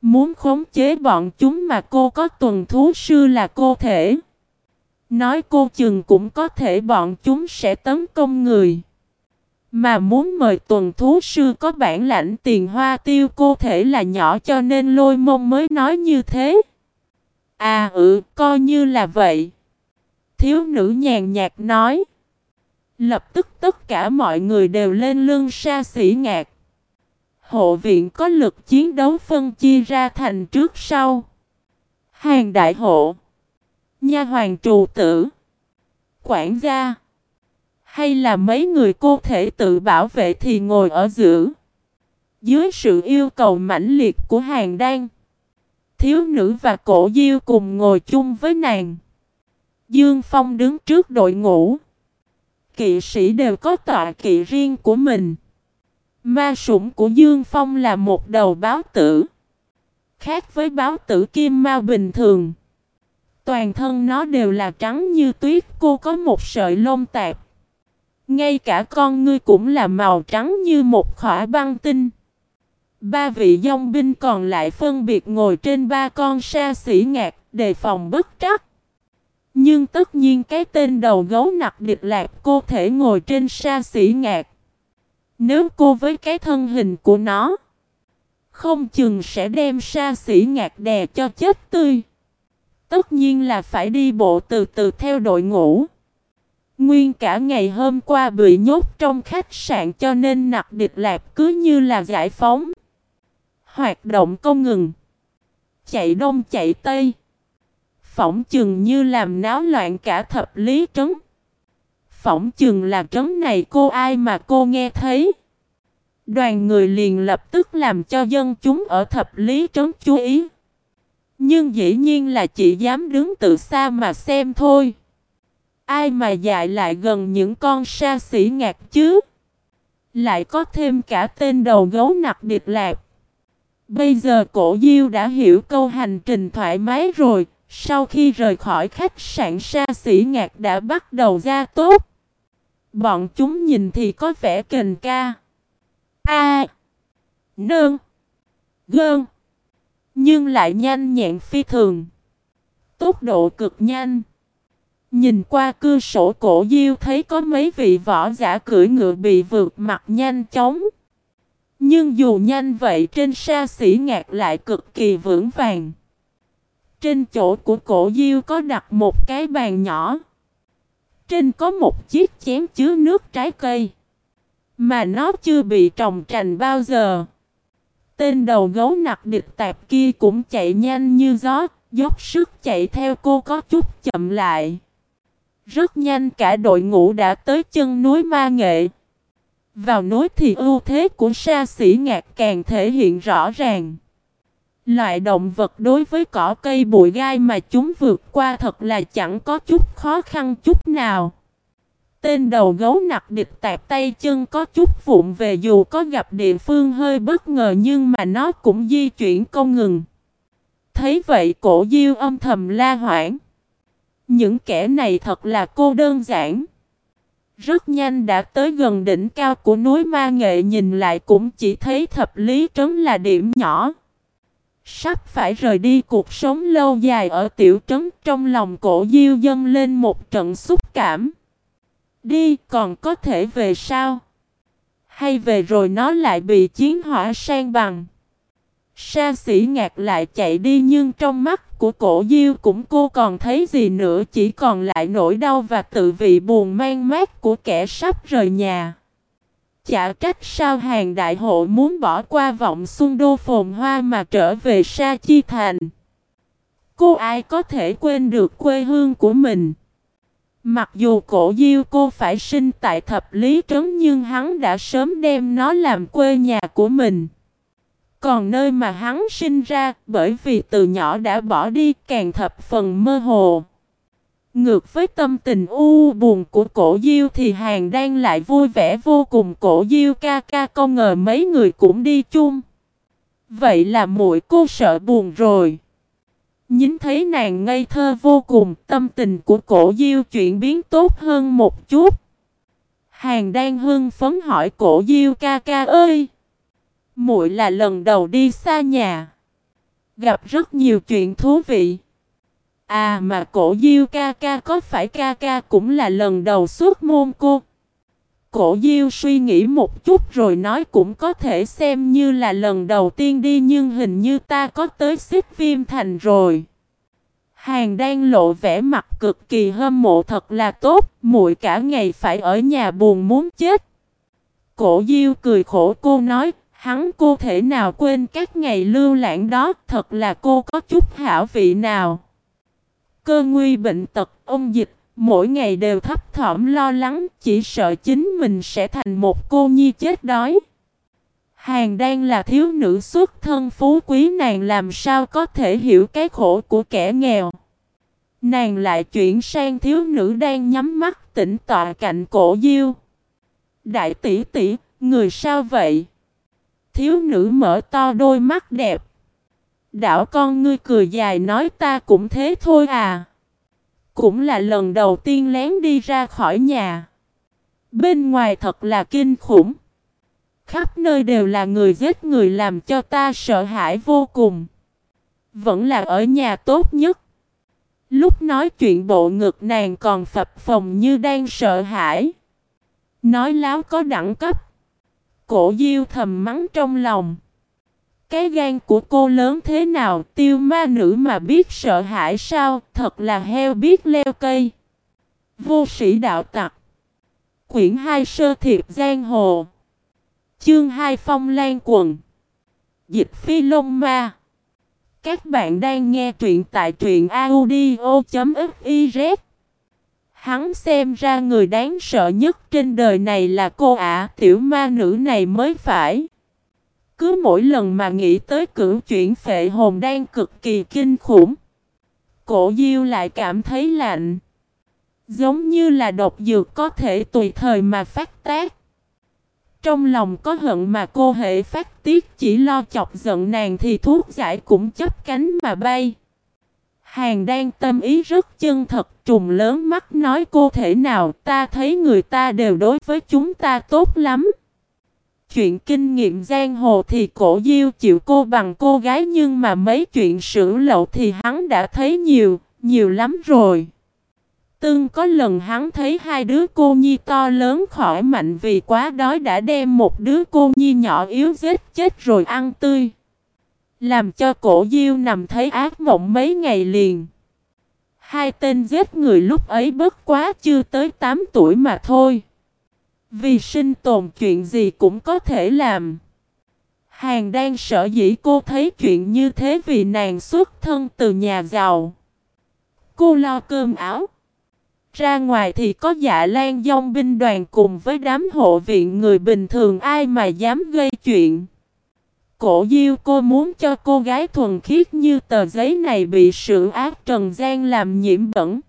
Muốn khống chế bọn chúng mà cô có tuần thú sư là cô thể. Nói cô chừng cũng có thể bọn chúng sẽ tấn công người. Mà muốn mời tuần thú sư có bản lãnh tiền hoa tiêu cô thể là nhỏ cho nên lôi mông mới nói như thế. À ừ, coi như là vậy. Thiếu nữ nhàn nhạt nói. Lập tức tất cả mọi người đều lên lưng xa sĩ ngạc. Hộ viện có lực chiến đấu phân chia ra thành trước sau. Hàng đại hộ. Nha hoàng trù tử. Quản gia. Hay là mấy người cô thể tự bảo vệ thì ngồi ở giữa. Dưới sự yêu cầu mãnh liệt của hàng đan. Thiếu nữ và cổ diêu cùng ngồi chung với nàng. Dương Phong đứng trước đội ngũ. Kỵ sĩ đều có tọa kỵ riêng của mình. Ma sủng của Dương Phong là một đầu báo tử. Khác với báo tử kim mao bình thường. Toàn thân nó đều là trắng như tuyết, cô có một sợi lông tạp. Ngay cả con ngươi cũng là màu trắng như một khỏa băng tinh. Ba vị dông binh còn lại phân biệt ngồi trên ba con sa sĩ ngạc, đề phòng bất trắc. Nhưng tất nhiên cái tên đầu gấu nặc địch lạc cô thể ngồi trên sa sĩ ngạc. Nếu cô với cái thân hình của nó, không chừng sẽ đem sa sĩ ngạc đè cho chết tươi. Tất nhiên là phải đi bộ từ từ theo đội ngũ. Nguyên cả ngày hôm qua bị nhốt trong khách sạn cho nên nặc địch lạc cứ như là giải phóng. Hoạt động không ngừng. Chạy đông, chạy tây. Phỏng chừng như làm náo loạn cả thập lý trấn. Phỏng chừng là trấn này cô ai mà cô nghe thấy. Đoàn người liền lập tức làm cho dân chúng ở thập lý trấn chú ý. Nhưng dĩ nhiên là chỉ dám đứng từ xa mà xem thôi. Ai mà dại lại gần những con sa sĩ ngạc chứ? Lại có thêm cả tên đầu gấu nặc địch lạc. Bây giờ cổ diêu đã hiểu câu hành trình thoải mái rồi. Sau khi rời khỏi khách sạn sa sĩ ngạc đã bắt đầu ra tốt. Bọn chúng nhìn thì có vẻ kềnh ca. A. À, nương. Gơn. Nhưng lại nhanh nhẹn phi thường. Tốc độ cực nhanh. Nhìn qua cửa sổ cổ diêu thấy có mấy vị võ giả cưỡi ngựa bị vượt mặt nhanh chóng. Nhưng dù nhanh vậy trên sa sĩ ngạc lại cực kỳ vững vàng. Trên chỗ của cổ diêu có đặt một cái bàn nhỏ. Trên có một chiếc chén chứa nước trái cây. Mà nó chưa bị trồng trành bao giờ. Tên đầu gấu nặc địch tạp kia cũng chạy nhanh như gió, dốc sức chạy theo cô có chút chậm lại. Rất nhanh cả đội ngũ đã tới chân núi Ma Nghệ. Vào núi thì ưu thế của sa sĩ ngạc càng thể hiện rõ ràng. Loại động vật đối với cỏ cây bụi gai mà chúng vượt qua thật là chẳng có chút khó khăn chút nào. Tên đầu gấu nặc địch tạp tay chân có chút vụn về dù có gặp địa phương hơi bất ngờ nhưng mà nó cũng di chuyển không ngừng. Thấy vậy, cổ diêu âm thầm la hoảng. Những kẻ này thật là cô đơn giản. Rất nhanh đã tới gần đỉnh cao của núi Ma Nghệ nhìn lại cũng chỉ thấy thập lý trấn là điểm nhỏ. Sắp phải rời đi cuộc sống lâu dài ở tiểu trấn, trong lòng cổ diêu dâng lên một trận xúc cảm. Đi, còn có thể về sao? Hay về rồi nó lại bị chiến hỏa sang bằng? Sa sĩ ngạc lại chạy đi nhưng trong mắt của cổ diêu cũng cô còn thấy gì nữa, chỉ còn lại nỗi đau và tự vị buồn mang mát của kẻ sắp rời nhà. Chả trách sao hàng đại hộ muốn bỏ qua vọng xuân đô phồn hoa mà trở về Sa Chi Thành. Cô ai có thể quên được quê hương của mình. Mặc dù cổ diêu cô phải sinh tại thập lý trấn nhưng hắn đã sớm đem nó làm quê nhà của mình. Còn nơi mà hắn sinh ra bởi vì từ nhỏ đã bỏ đi càng thập phần mơ hồ. Ngược với tâm tình u buồn của cổ diêu thì hàng đang lại vui vẻ vô cùng cổ diêu ca ca không ngờ mấy người cũng đi chung. Vậy là muội cô sợ buồn rồi. Nhìn thấy nàng ngây thơ vô cùng, tâm tình của cổ diêu chuyển biến tốt hơn một chút. Hàng đang hưng phấn hỏi cổ diêu ca ca ơi! Muội là lần đầu đi xa nhà. Gặp rất nhiều chuyện thú vị. À mà cổ diêu ca ca có phải ca ca cũng là lần đầu xuất môn cô? Cổ diêu suy nghĩ một chút rồi nói cũng có thể xem như là lần đầu tiên đi nhưng hình như ta có tới xích viêm thành rồi. Hàng đang lộ vẻ mặt cực kỳ hâm mộ thật là tốt, muội cả ngày phải ở nhà buồn muốn chết. Cổ Diêu cười khổ cô nói, hắn cô thể nào quên các ngày lưu lãng đó, thật là cô có chút hảo vị nào. Cơ nguy bệnh tật, ông dịch, mỗi ngày đều thấp thỏm lo lắng, chỉ sợ chính mình sẽ thành một cô nhi chết đói. Hàng đang là thiếu nữ xuất thân phú quý nàng làm sao có thể hiểu cái khổ của kẻ nghèo. Nàng lại chuyển sang thiếu nữ đang nhắm mắt tỉnh tọa cạnh cổ diêu. Đại tỷ tỷ, người sao vậy? Thiếu nữ mở to đôi mắt đẹp. Đảo con ngươi cười dài nói ta cũng thế thôi à. Cũng là lần đầu tiên lén đi ra khỏi nhà. Bên ngoài thật là kinh khủng. Khắp nơi đều là người giết người làm cho ta sợ hãi vô cùng. Vẫn là ở nhà tốt nhất. Lúc nói chuyện bộ ngực nàng còn phập phồng như đang sợ hãi. Nói láo có đẳng cấp. Cổ diêu thầm mắng trong lòng. Cái gan của cô lớn thế nào, tiêu ma nữ mà biết sợ hãi sao, thật là heo biết leo cây. Vô sĩ đạo tặc. Quyển 2 sơ thiệp giang hồ. Chương 2 phong lan quần. Dịch phi lông ma. Các bạn đang nghe truyện tại truyện audio.fif Hắn xem ra người đáng sợ nhất trên đời này là cô ả, tiểu ma nữ này mới phải. Cứ mỗi lần mà nghĩ tới cử chuyển phệ hồn đang cực kỳ kinh khủng. Cổ diêu lại cảm thấy lạnh. Giống như là độc dược có thể tùy thời mà phát tác. Trong lòng có hận mà cô hệ phát tiết, chỉ lo chọc giận nàng thì thuốc giải cũng chấp cánh mà bay. Hàng đang tâm ý rất chân thật trùng lớn mắt nói cô thể nào ta thấy người ta đều đối với chúng ta tốt lắm. Chuyện kinh nghiệm giang hồ thì cổ diêu chịu cô bằng cô gái nhưng mà mấy chuyện sử lậu thì hắn đã thấy nhiều, nhiều lắm rồi. Từng có lần hắn thấy hai đứa cô nhi to lớn khỏi mạnh vì quá đói đã đem một đứa cô nhi nhỏ yếu giết chết rồi ăn tươi. Làm cho cổ diêu nằm thấy ác mộng mấy ngày liền. Hai tên giết người lúc ấy bất quá chưa tới 8 tuổi mà thôi. Vì sinh tồn chuyện gì cũng có thể làm. Hàng đang sợ dĩ cô thấy chuyện như thế vì nàng xuất thân từ nhà giàu. Cô lo cơm áo. Ra ngoài thì có dạ lan dông binh đoàn cùng với đám hộ viện người bình thường ai mà dám gây chuyện. Cổ diêu, cô muốn cho cô gái thuần khiết như tờ giấy này bị sự ác trần gian làm nhiễm bẩn.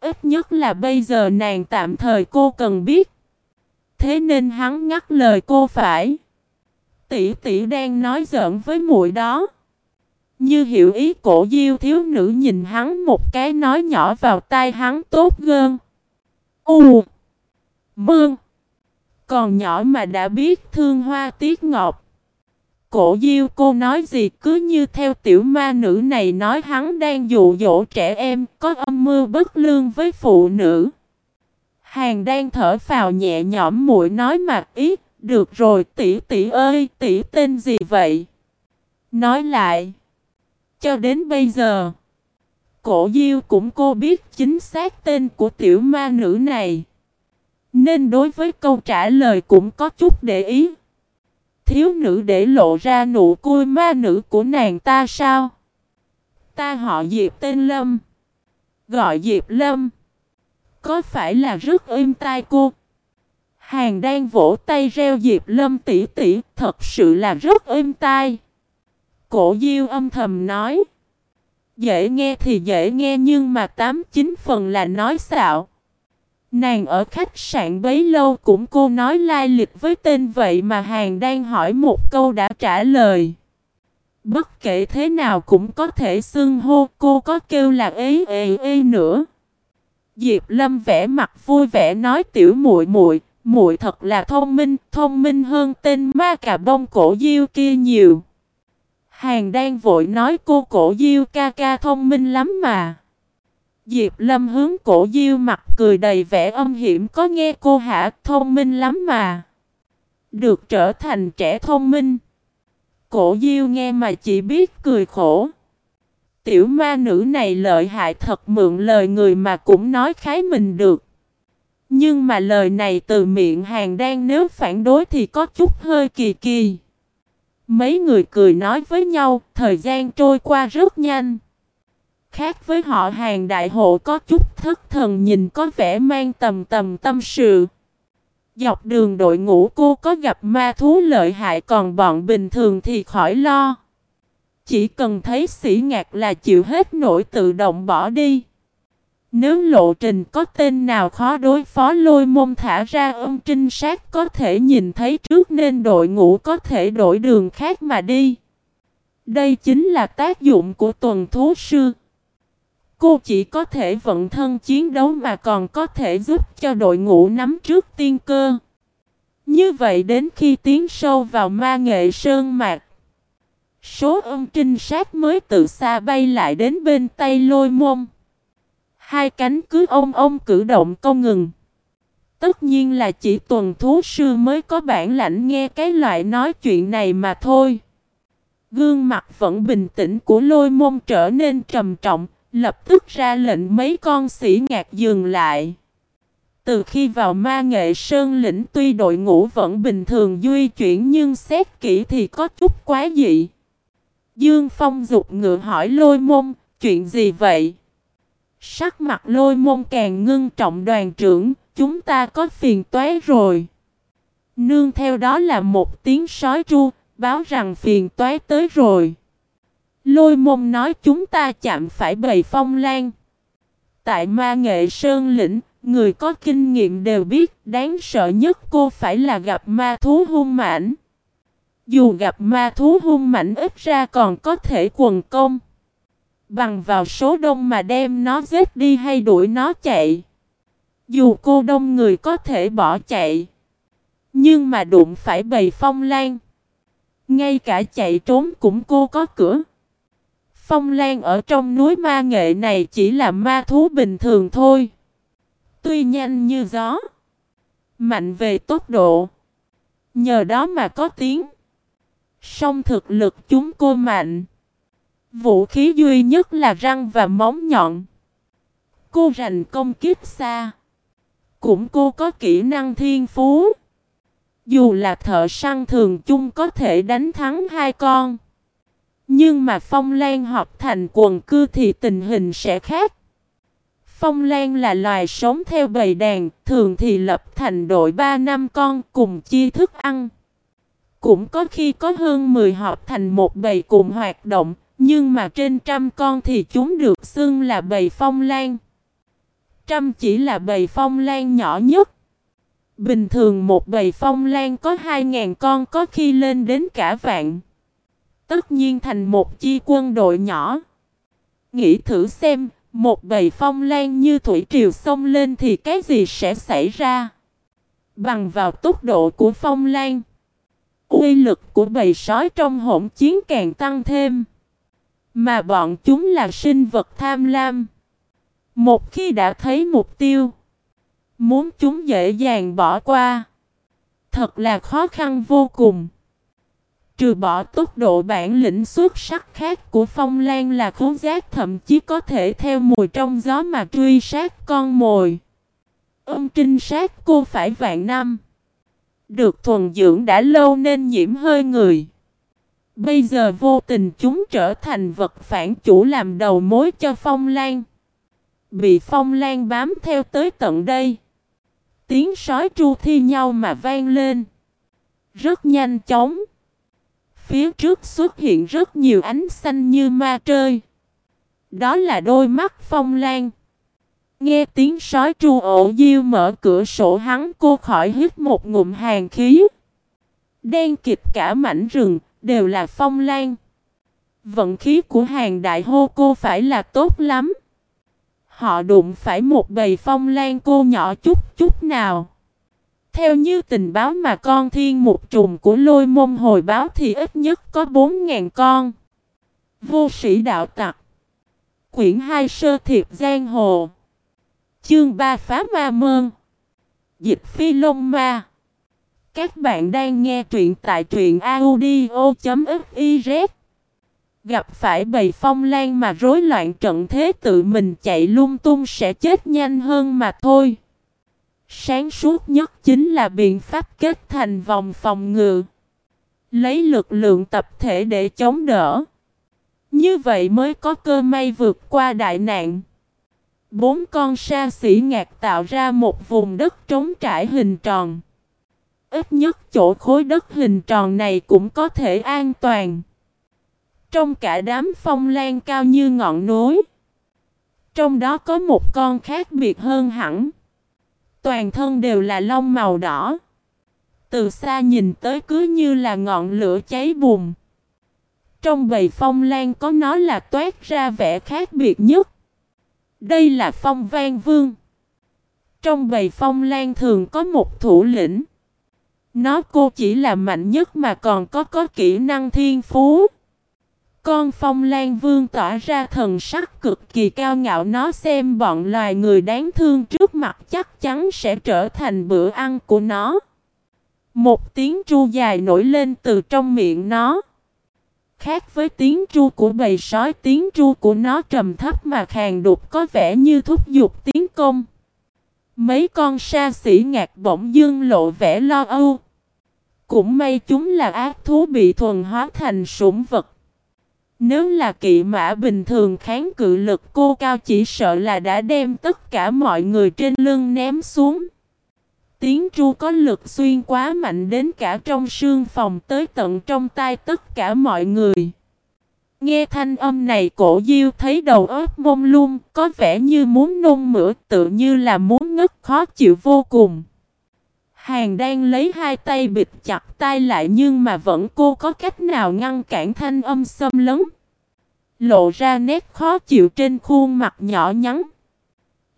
Ít nhất là bây giờ nàng tạm thời cô cần biết. Thế nên hắn ngắt lời cô phải. Tỷ tỷ đang nói giỡn với muội đó. Như hiểu ý cổ diêu, thiếu nữ nhìn hắn một cái nói nhỏ vào tai hắn tốt gơn. U. Mương. Còn nhỏ mà đã biết thương hoa tiết ngọc. Cổ diêu cô nói gì cứ như theo tiểu ma nữ này nói hắn đang dụ dỗ trẻ em có âm mưu bất lương với phụ nữ. Hàng đang thở phào nhẹ nhõm muội nói mặt ý, được rồi tỷ tỷ ơi, tỷ tên gì vậy? Nói lại, cho đến bây giờ, cổ diêu cũng cô biết chính xác tên của tiểu ma nữ này. Nên đối với câu trả lời cũng có chút để ý. Thiếu nữ để lộ ra nụ côi ma nữ của nàng ta sao? Ta họ Diệp tên Lâm. Gọi Diệp Lâm. Có phải là rất êm tai cô? Hàng đang vỗ tay reo Diệp Lâm tỉ tỉ, thật sự là rất êm tai. Cổ Diêu âm thầm nói. Dễ nghe thì dễ nghe nhưng mà tám chín phần là nói xạo. Nàng ở khách sạn bấy lâu cũng cô nói lai lịch với tên vậy mà hàng đang hỏi một câu đã trả lời. Bất kể thế nào cũng có thể xưng hô cô có kêu là ế ế ế nữa. Diệp Lâm vẽ mặt vui vẻ nói tiểu muội muội, muội thật là thông minh, thông minh hơn tên ma cà bông cổ diêu kia nhiều. Hàng đang vội nói cô cổ diêu ca ca thông minh lắm mà. Diệp Lâm hướng cổ diêu mặt cười đầy vẻ âm hiểm có nghe cô hả thông minh lắm mà. Được trở thành trẻ thông minh. Cổ diêu nghe mà chỉ biết cười khổ. Tiểu ma nữ này lợi hại thật mượn lời người mà cũng nói khái mình được. Nhưng mà lời này từ miệng hàng đang nếu phản đối thì có chút hơi kỳ kỳ. Mấy người cười nói với nhau, thời gian trôi qua rất nhanh. Khác với họ, hàng đại hộ có chút thất thần nhìn có vẻ mang tầm tầm tâm sự. Dọc đường đội ngũ cô có gặp ma thú lợi hại, còn bọn bình thường thì khỏi lo. Chỉ cần thấy sĩ ngạc là chịu hết nổi tự động bỏ đi. Nếu lộ trình có tên nào khó đối phó, lôi môn thả ra âm trinh sát có thể nhìn thấy trước nên đội ngũ có thể đổi đường khác mà đi. Đây chính là tác dụng của tuần thú sư. Cô chỉ có thể vận thân chiến đấu mà còn có thể giúp cho đội ngũ nắm trước tiên cơ. Như vậy đến khi tiến sâu vào ma nghệ sơn mạc, số âm trinh sát mới từ xa bay lại đến bên tay lôi môn. Hai cánh cứ ông ông cử động không ngừng. Tất nhiên là chỉ tuần thú sư mới có bản lãnh nghe cái loại nói chuyện này mà thôi. Gương mặt vẫn bình tĩnh của lôi môn trở nên trầm trọng, lập tức ra lệnh mấy con sĩ ngạc dừng lại. Từ khi vào ma nghệ sơn lĩnh tuy đội ngũ vẫn bình thường duy chuyển nhưng xét kỹ thì có chút quá dị. Dương Phong dục ngựa hỏi lôi môn, chuyện gì vậy? Sắc mặt lôi môn càng ngưng trọng đoàn trưởng, chúng ta có phiền toái rồi. Nương theo đó là một tiếng sói tru, báo rằng phiền toái tới rồi. Lôi mông nói chúng ta chạm phải bầy phong lan. Tại ma nghệ sơn lĩnh, người có kinh nghiệm đều biết đáng sợ nhất cô phải là gặp ma thú hung mãnh. Dù gặp ma thú hung mãnh ít ra còn có thể quần công. Bằng vào số đông mà đem nó giết đi hay đuổi nó chạy. Dù cô đông người có thể bỏ chạy. Nhưng mà đụng phải bầy phong lan. Ngay cả chạy trốn cũng cô có cửa. Phong lan ở trong núi ma nghệ này chỉ là ma thú bình thường thôi. Tuy nhanh như gió. Mạnh về tốc độ. Nhờ đó mà có tiếng. Song thực lực chúng cô mạnh. Vũ khí duy nhất là răng và móng nhọn. Cô rành công kiếp xa. Cũng cô có kỹ năng thiên phú. Dù là thợ săn thường chung có thể đánh thắng hai con. Nhưng mà Phong Lan hợp thành quần cư thì tình hình sẽ khác. Phong Lan là loài sống theo bầy đàn, thường thì lập thành đội 3 năm con cùng chia thức ăn. Cũng có khi có hơn 10 hợp thành một bầy cùng hoạt động, nhưng mà trên trăm con thì chúng được xưng là bầy phong lan. Trăm chỉ là bầy phong lan nhỏ nhất. Bình thường một bầy phong lan có 2.000 con có khi lên đến cả vạn. Tất nhiên thành một chi quân đội nhỏ. Nghĩ thử xem, một bầy phong lan như thủy triều xông lên thì cái gì sẽ xảy ra? Bằng vào tốc độ của phong lan. Uy lực của bầy sói trong hỗn chiến càng tăng thêm. Mà bọn chúng là sinh vật tham lam. Một khi đã thấy mục tiêu, muốn chúng dễ dàng bỏ qua. Thật là khó khăn vô cùng. Trừ bỏ tốc độ bản lĩnh xuất sắc khác của phong lan là khấu giác, thậm chí có thể theo mùi trong gió mà truy sát con mồi. Âm trinh sát cô phải vạn năm. Được thuần dưỡng đã lâu nên nhiễm hơi người. Bây giờ vô tình chúng trở thành vật phản chủ làm đầu mối cho Phong Lan. Bị Phong Lan bám theo tới tận đây. Tiếng sói tru thi nhau mà vang lên. Rất nhanh chóng. Phía trước xuất hiện rất nhiều ánh xanh như ma trơi. Đó là đôi mắt phong lan. Nghe tiếng sói tru ổ diêu mở cửa sổ hắn cô khỏi hít một ngụm hàng khí. Đen kịch cả mảnh rừng, đều là phong lan. Vận khí của hàng đại hô cô phải là tốt lắm. Họ đụng phải một bầy phong lan cô nhỏ chút chút nào. Theo như tình báo mà con thiên một trùng của lôi môn hồi báo thì ít nhất có 4.000 con. Vô sĩ đạo tặc. Quyển 2 sơ thiệp giang hồ. Chương 3 phá ma mơn. Dịch phi lông ma. Các bạn đang nghe truyện tại truyện audio.fif Gặp phải bầy phong lan mà rối loạn trận thế tự mình chạy lung tung sẽ chết nhanh hơn mà thôi. Sáng suốt nhất chính là biện pháp kết thành vòng phòng ngự. Lấy lực lượng tập thể để chống đỡ. Như vậy mới có cơ may vượt qua đại nạn. Bốn con sa sĩ ngạc tạo ra một vùng đất trống trải hình tròn. Ít nhất chỗ khối đất hình tròn này cũng có thể an toàn. Trong cả đám phong lan cao như ngọn núi. Trong đó có một con khác biệt hơn hẳn. Toàn thân đều là lông màu đỏ. Từ xa nhìn tới cứ như là ngọn lửa cháy bùng. Trong bầy phong lan có nó là toát ra vẻ khác biệt nhất. Đây là phong vang vương. Trong bầy phong lan thường có một thủ lĩnh. Nó cô chỉ là mạnh nhất mà còn có có kỹ năng thiên phú. Con phong lan vương tỏa ra thần sắc cực kỳ cao ngạo, nó xem bọn loài người đáng thương trước mặt chắc chắn sẽ trở thành bữa ăn của nó. Một tiếng tru dài nổi lên từ trong miệng nó. Khác với tiếng tru của bầy sói, tiếng tru của nó trầm thấp mà khàn đục, có vẻ như thúc giục tiến công. Mấy con sa sĩ ngạc bỗng dưng lộ vẻ lo âu. Cũng may chúng là ác thú bị thuần hóa thành sủng vật. Nếu là kỵ mã bình thường kháng cự lực cô cao chỉ sợ là đã đem tất cả mọi người trên lưng ném xuống. Tiếng tru có lực xuyên quá mạnh đến cả trong sương phòng tới tận trong tai tất cả mọi người. Nghe thanh âm này cổ diêu thấy đầu óc mông lung, có vẻ như muốn nôn mửa tự như là muốn ngất khó chịu vô cùng. Hàng đang lấy hai tay bịt chặt tay lại nhưng mà vẫn cô có cách nào ngăn cản thanh âm xâm lấn. Lộ ra nét khó chịu trên khuôn mặt nhỏ nhắn.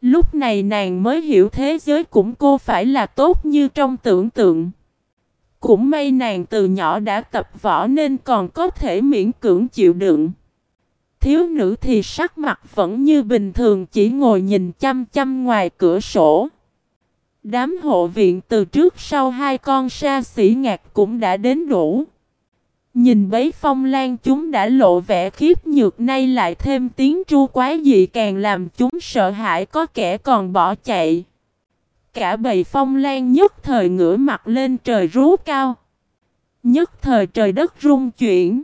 Lúc này nàng mới hiểu thế giới cũng cô phải là tốt như trong tưởng tượng. Cũng may nàng từ nhỏ đã tập võ nên còn có thể miễn cưỡng chịu đựng. Thiếu nữ thì sắc mặt vẫn như bình thường, chỉ ngồi nhìn chăm chăm ngoài cửa sổ. Đám hộ viện từ trước sau hai con sa sĩ ngạc cũng đã đến đủ. Nhìn bấy phong lan chúng đã lộ vẻ khiếp nhược nay lại thêm tiếng tru quái dị càng làm chúng sợ hãi có kẻ còn bỏ chạy. Cả bầy phong lan nhất thời ngửa mặt lên trời rú cao. Nhất thời trời đất rung chuyển.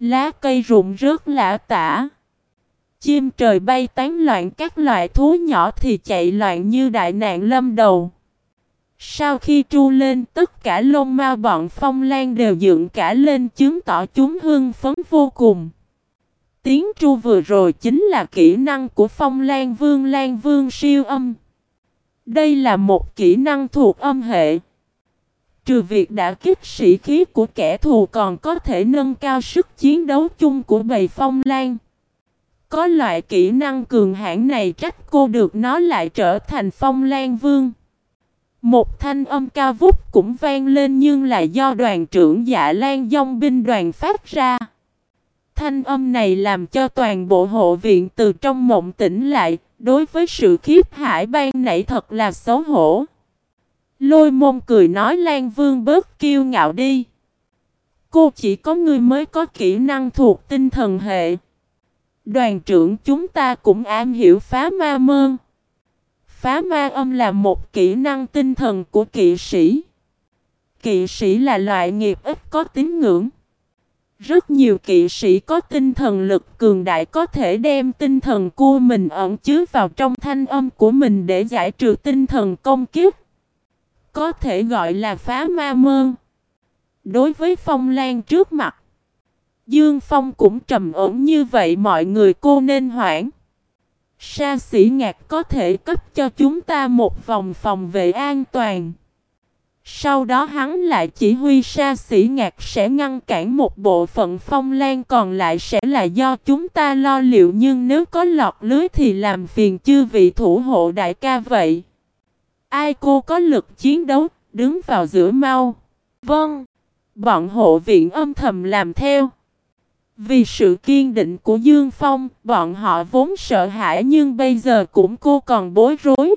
Lá cây rụng rớt lã tả. Chim trời bay tán loạn, các loại thú nhỏ thì chạy loạn như đại nạn lâm đầu. Sau khi tru lên, tất cả lông ma bọn phong lan đều dựng cả lên chứng tỏ chúng hưng phấn vô cùng. Tiếng tru vừa rồi chính là kỹ năng của phong lan vương lan vương siêu âm. Đây là một kỹ năng thuộc âm hệ. Trừ việc đã kích sĩ khí của kẻ thù còn có thể nâng cao sức chiến đấu chung của bầy phong lan. Có loại kỹ năng cường hãn này trách cô được nó lại trở thành phong lan vương. Một thanh âm ca vút cũng vang lên nhưng là do đoàn trưởng dạ lan dông binh đoàn phát ra. Thanh âm này làm cho toàn bộ hộ viện từ trong mộng tỉnh lại, đối với sự khiếp hải ban nảy thật là xấu hổ. Lôi môn cười nói Lan Vương bớt kiêu ngạo đi. Cô chỉ có người mới có kỹ năng thuộc tinh thần hệ. Đoàn trưởng chúng ta cũng am hiểu phá ma mơn. Phá ma âm là một kỹ năng tinh thần của kỵ sĩ. Kỵ sĩ là loại nghiệp ít có tín ngưỡng. Rất nhiều kỵ sĩ có tinh thần lực cường đại có thể đem tinh thần của mình ẩn chứa vào trong thanh âm của mình để giải trừ tinh thần công kiếp. Có thể gọi là phá ma mơn. Đối với phong lan trước mặt, Dương Phong cũng trầm ổn như vậy mọi người cô nên hoảng. Sa sĩ ngạc có thể cấp cho chúng ta một vòng phòng vệ an toàn. Sau đó hắn lại chỉ huy sa sĩ ngạc sẽ ngăn cản một bộ phận phong lan còn lại sẽ là do chúng ta lo liệu nhưng nếu có lọt lưới thì làm phiền chư vị thủ hộ đại ca vậy. Ai cô có lực chiến đấu, đứng vào giữa mau. Vâng, bọn hộ viện âm thầm làm theo. Vì sự kiên định của Dương Phong, bọn họ vốn sợ hãi nhưng bây giờ cũng cô còn bối rối.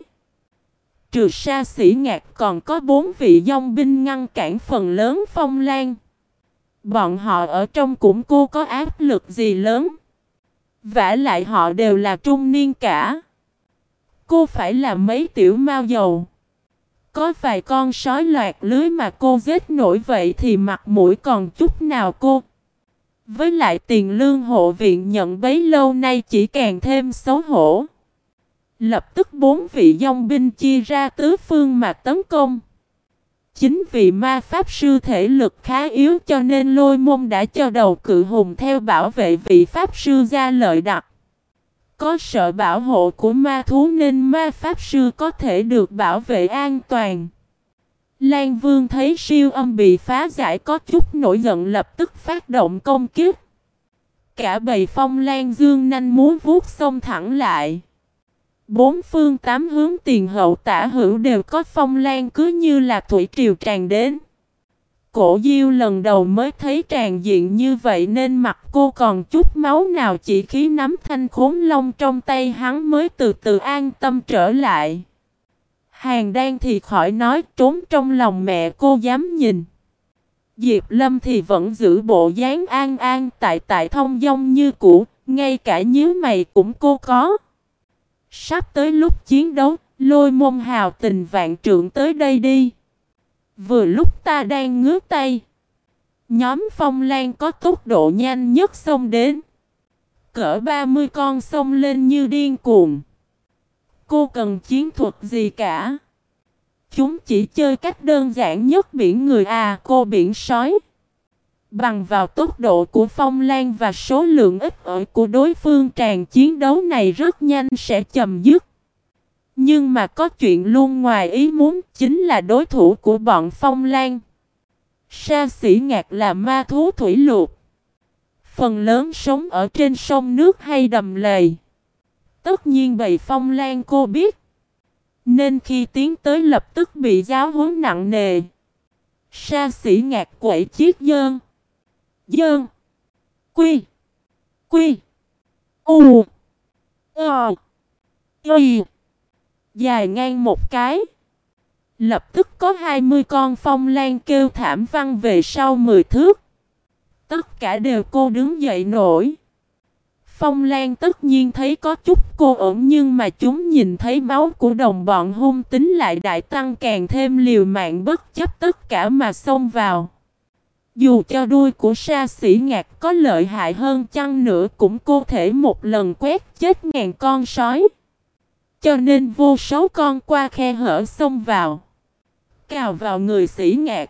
Trừ xa sĩ ngạc còn có bốn vị dòng binh ngăn cản phần lớn phong lan. Bọn họ ở trong cũng cô có áp lực gì lớn. vả lại họ đều là trung niên cả. Cô phải là mấy tiểu mao dầu. Có vài con sói loạt lưới mà cô giết nổi vậy thì mặt mũi còn chút nào cô. Với lại tiền lương hộ viện nhận bấy lâu nay chỉ càng thêm xấu hổ. Lập tức bốn vị dòng binh chia ra tứ phương mà tấn công. Chính vì ma pháp sư thể lực khá yếu cho nên lôi môn đã cho đầu cự hùng theo bảo vệ vị pháp sư ra lợi đặc. Có sợ bảo hộ của ma thú nên ma pháp sư có thể được bảo vệ an toàn. Lan Vương thấy siêu âm bị phá giải có chút nổi giận lập tức phát động công kiếp. Cả bầy phong lan dương nanh muốn vuốt xông thẳng lại. Bốn phương tám hướng tiền hậu tả hữu đều có phong lan cứ như là thủy triều tràn đến. Cổ diêu lần đầu mới thấy tràn diện như vậy nên mặt cô còn chút máu nào chỉ khí nắm thanh khốn lông trong tay hắn mới từ từ an tâm trở lại. Hàng đan thì khỏi nói trốn trong lòng mẹ cô dám nhìn. Diệp Lâm thì vẫn giữ bộ dáng an an tại tại thông dong như cũ, ngay cả nhíu mày cũng cô có. Sắp tới lúc chiến đấu, lôi môn hào tình vạn trượng tới đây đi. Vừa lúc ta đang ngứa tay. Nhóm phong lan có tốc độ nhanh nhất xông đến. Cỡ 30 con xông lên như điên cuồng. Cô cần chiến thuật gì cả? Chúng chỉ chơi cách đơn giản nhất biển người à cô biển sói. Bằng vào tốc độ của phong lan và số lượng ít ỏi của đối phương tràn chiến đấu này rất nhanh sẽ chầm dứt. Nhưng mà có chuyện luôn ngoài ý muốn chính là đối thủ của bọn phong lan. Sa sĩ ngạc là ma thú thủy luộc. Phần lớn sống ở trên sông nước hay đầm lầy. Tất nhiên bầy phong lan cô biết. Nên khi tiến tới lập tức bị giáo huấn nặng nề. Sa sĩ ngạc quẩy chiếc dơn. Dơn. Quy. Quy. U. Ờ. Y. Dài ngang một cái. Lập tức có 20 con phong lan kêu thảm văng về sau 10 thước. Tất cả đều cô đứng dậy nổi. Phong Lan tất nhiên thấy có chút cô ổn nhưng mà chúng nhìn thấy máu của đồng bọn hung tính lại đại tăng càng thêm liều mạng bất chấp tất cả mà xông vào. Dù cho đuôi của sa sĩ ngạc có lợi hại hơn chăng nữa cũng cô thể một lần quét chết ngàn con sói. Cho nên vô số con qua khe hở xông vào. Cào vào người sĩ ngạc.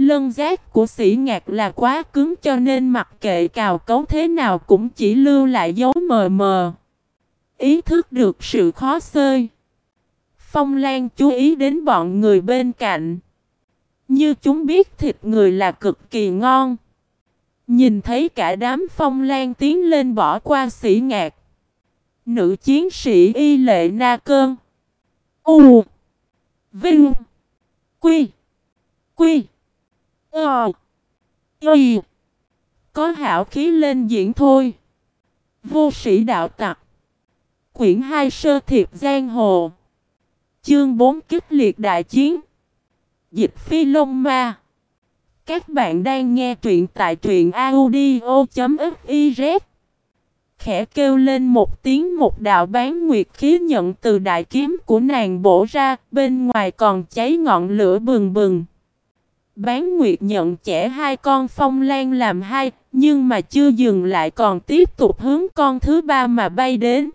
Lân giác của sĩ ngạc là quá cứng cho nên mặc kệ cào cấu thế nào cũng chỉ lưu lại dấu mờ mờ. Ý thức được sự khó xơi. Phong Lan chú ý đến bọn người bên cạnh. Như chúng biết thịt người là cực kỳ ngon. Nhìn thấy cả đám Phong Lan tiến lên bỏ qua sĩ ngạc. Nữ chiến sĩ y lệ na cơn. U. Vinh. Quy. Quy. Ờ. Y. Có hảo khí lên diễn thôi. Vô sĩ đạo tặc. Quyển 2 sơ thiệp giang hồ. Chương 4 kích liệt đại chiến. Dịch phi lông ma. Các bạn đang nghe truyện tại truyện audio.fiz. Khẽ kêu lên một tiếng một đạo bán nguyệt khí nhận từ đại kiếm của nàng bổ ra, bên ngoài còn cháy ngọn lửa bừng bừng. Bán Nguyệt nhận chẻ hai con phong lan làm hai, nhưng mà chưa dừng lại còn tiếp tục hướng con thứ ba mà bay đến.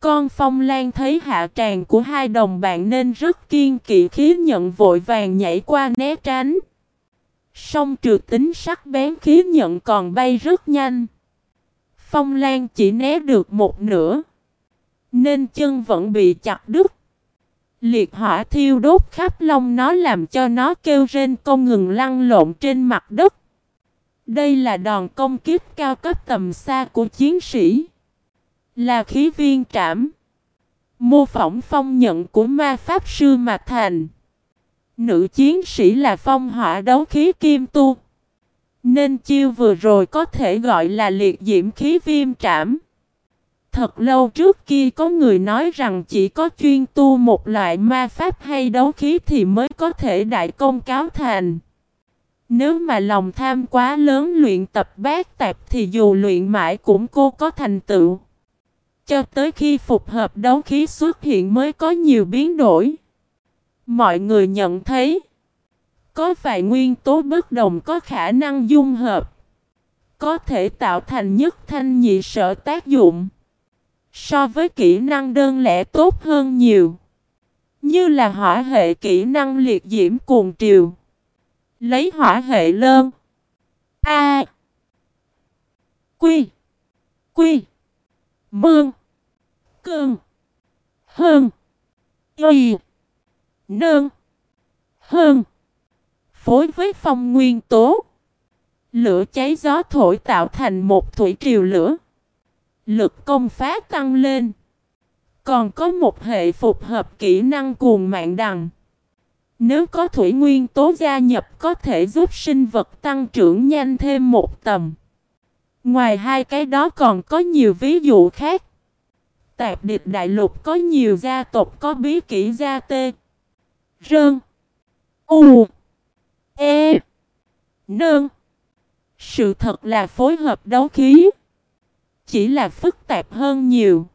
Con phong lan thấy hạ tràng của hai đồng bạn nên rất kiên kỵ khí nhận vội vàng nhảy qua né tránh. Song trừ tính sắc bén khí nhận còn bay rất nhanh. Phong Lan chỉ né được một nửa. Nên chân vẫn bị chặt đứt. Liệt hỏa thiêu đốt khắp lông nó làm cho nó kêu rên công ngừng lăn lộn trên mặt đất. Đây là đòn công kiếp cao cấp tầm xa của chiến sĩ. Là khí viên trảm. Mô phỏng phong nhận của ma pháp sư Mạc Thành. Nữ chiến sĩ là phong hỏa đấu khí kim tu. Nên chiêu vừa rồi có thể gọi là liệt diễm khí viêm trảm. Thật lâu trước kia có người nói rằng chỉ có chuyên tu một loại ma pháp hay đấu khí thì mới có thể đại công cáo thành. Nếu mà lòng tham quá lớn luyện tập bát tạp thì dù luyện mãi cũng cô có thành tựu. Cho tới khi phục hợp đấu khí xuất hiện mới có nhiều biến đổi. Mọi người nhận thấy, có vài nguyên tố bất đồng có khả năng dung hợp. Có thể tạo thành nhất thanh nhị sở tác dụng. So với kỹ năng đơn lẻ tốt hơn nhiều. Như là hỏa hệ kỹ năng liệt diễm cuồng triều. Lấy hỏa hệ lơn. A. Quy. Quy. Mương. Cương. Hơn. Y. Nương. Hơn. Phối với phong nguyên tố. Lửa cháy gió thổi tạo thành một thủy triều lửa. Lực công phá tăng lên. Còn có một hệ phục hợp kỹ năng cuồng mạng đằng. Nếu có thủy nguyên tố gia nhập có thể giúp sinh vật tăng trưởng nhanh thêm một tầm. Ngoài hai cái đó còn có nhiều ví dụ khác. Tạp địch đại lục có nhiều gia tộc có bí kỹ gia tê. Rơn. U. E. Nơn. Sự thật là phối hợp đấu khí. Chỉ là phức tạp hơn nhiều.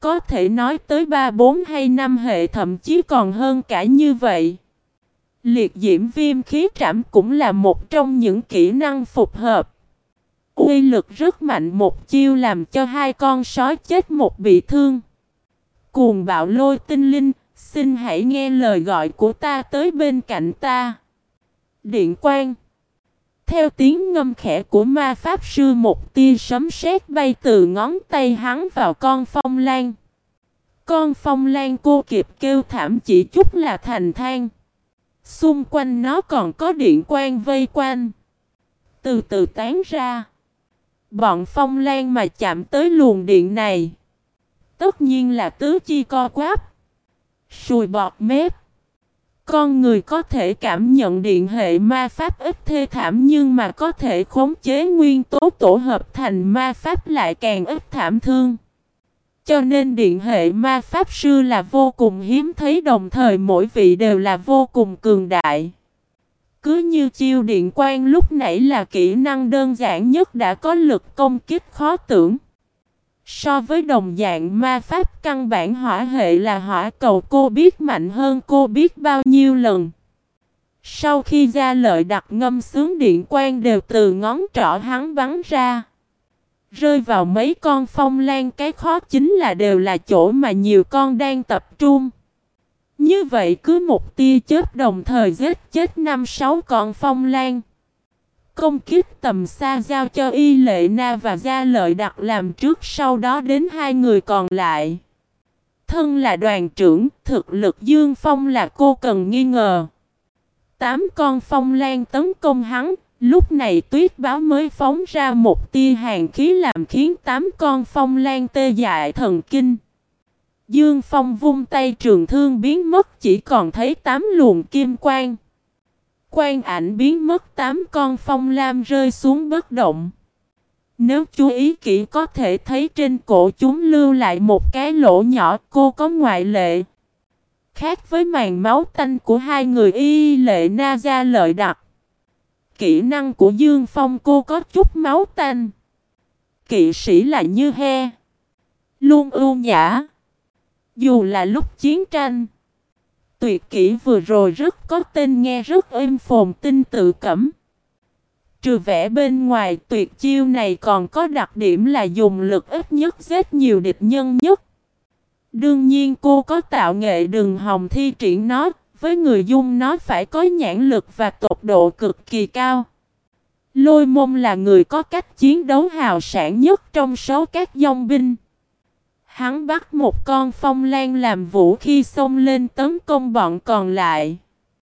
Có thể nói tới 3, 4 hay 5 hệ thậm chí còn hơn cả như vậy. Liệt diễm viêm khí trảm cũng là một trong những kỹ năng phục hợp. Uy lực rất mạnh một chiêu làm cho hai con sói chết một bị thương. Cuồng bạo lôi tinh linh, xin hãy nghe lời gọi của ta tới bên cạnh ta. Điện quang theo tiếng ngâm khẽ của ma pháp sư, một tia sấm sét bay từ ngón tay hắn vào con phong lan. Con phong lan cô kịp kêu thảm chỉ chút là thành thang. Xung quanh nó còn có điện quang vây quanh. Từ từ tán ra. Bọn phong lan mà chạm tới luồng điện này. Tất nhiên là tứ chi co quáp. Sùi bọt mép. Con người có thể cảm nhận điện hệ ma pháp ít thê thảm nhưng mà có thể khống chế nguyên tố tổ hợp thành ma pháp lại càng ít thảm thương. Cho nên điện hệ ma pháp sư là vô cùng hiếm thấy, đồng thời mỗi vị đều là vô cùng cường đại. Cứ như chiêu điện quang lúc nãy là kỹ năng đơn giản nhất đã có lực công kích khó tưởng. So với đồng dạng ma pháp, căn bản hỏa hệ là hỏa cầu cô biết mạnh hơn cô biết bao nhiêu lần. Sau khi ra lợi đặt ngâm sướng điện quang đều từ ngón trỏ hắn bắn ra. Rơi vào mấy con phong lan, cái khó chính là đều là chỗ mà nhiều con đang tập trung. Như vậy cứ một tia chớp đồng thời giết chết năm sáu con phong lan. Công kích tầm xa giao cho Y Lệ Na và Gia Lợi đặt làm trước sau đó đến hai người còn lại. Thân là đoàn trưởng, thực lực Dương Phong là cô cần nghi ngờ. Tám con phong lan tấn công hắn, lúc này tuyết báo mới phóng ra một tia hàng khí làm khiến tám con phong lan tê dại thần kinh. Dương Phong vung tay trường thương biến mất chỉ còn thấy tám luồng kim quang. Quan ảnh biến mất, tám con phong lam rơi xuống bất động. Nếu chú ý kỹ có thể thấy trên cổ chúng lưu lại một cái lỗ nhỏ, cô có ngoại lệ. Khác với màn máu tanh của hai người y lệ na ra lợi đặc. Kỹ năng của Dương Phong cô có chút máu tanh. Kỵ sĩ là như he. Luôn ưu nhã. Dù là lúc chiến tranh tuyệt kỹ vừa rồi rất có tên nghe rất êm phồn tinh tự cẩm. Trừ vẻ bên ngoài tuyệt chiêu này còn có đặc điểm là dùng lực ít nhất giết nhiều địch nhân nhất. Đương nhiên cô có tạo nghệ đường hồng thi triển nó, với người dung nó phải có nhãn lực và tốc độ cực kỳ cao. Lôi mông là người có cách chiến đấu hào sản nhất trong số các dòng binh. Hắn bắt một con phong lan làm vũ khi xông lên tấn công bọn còn lại.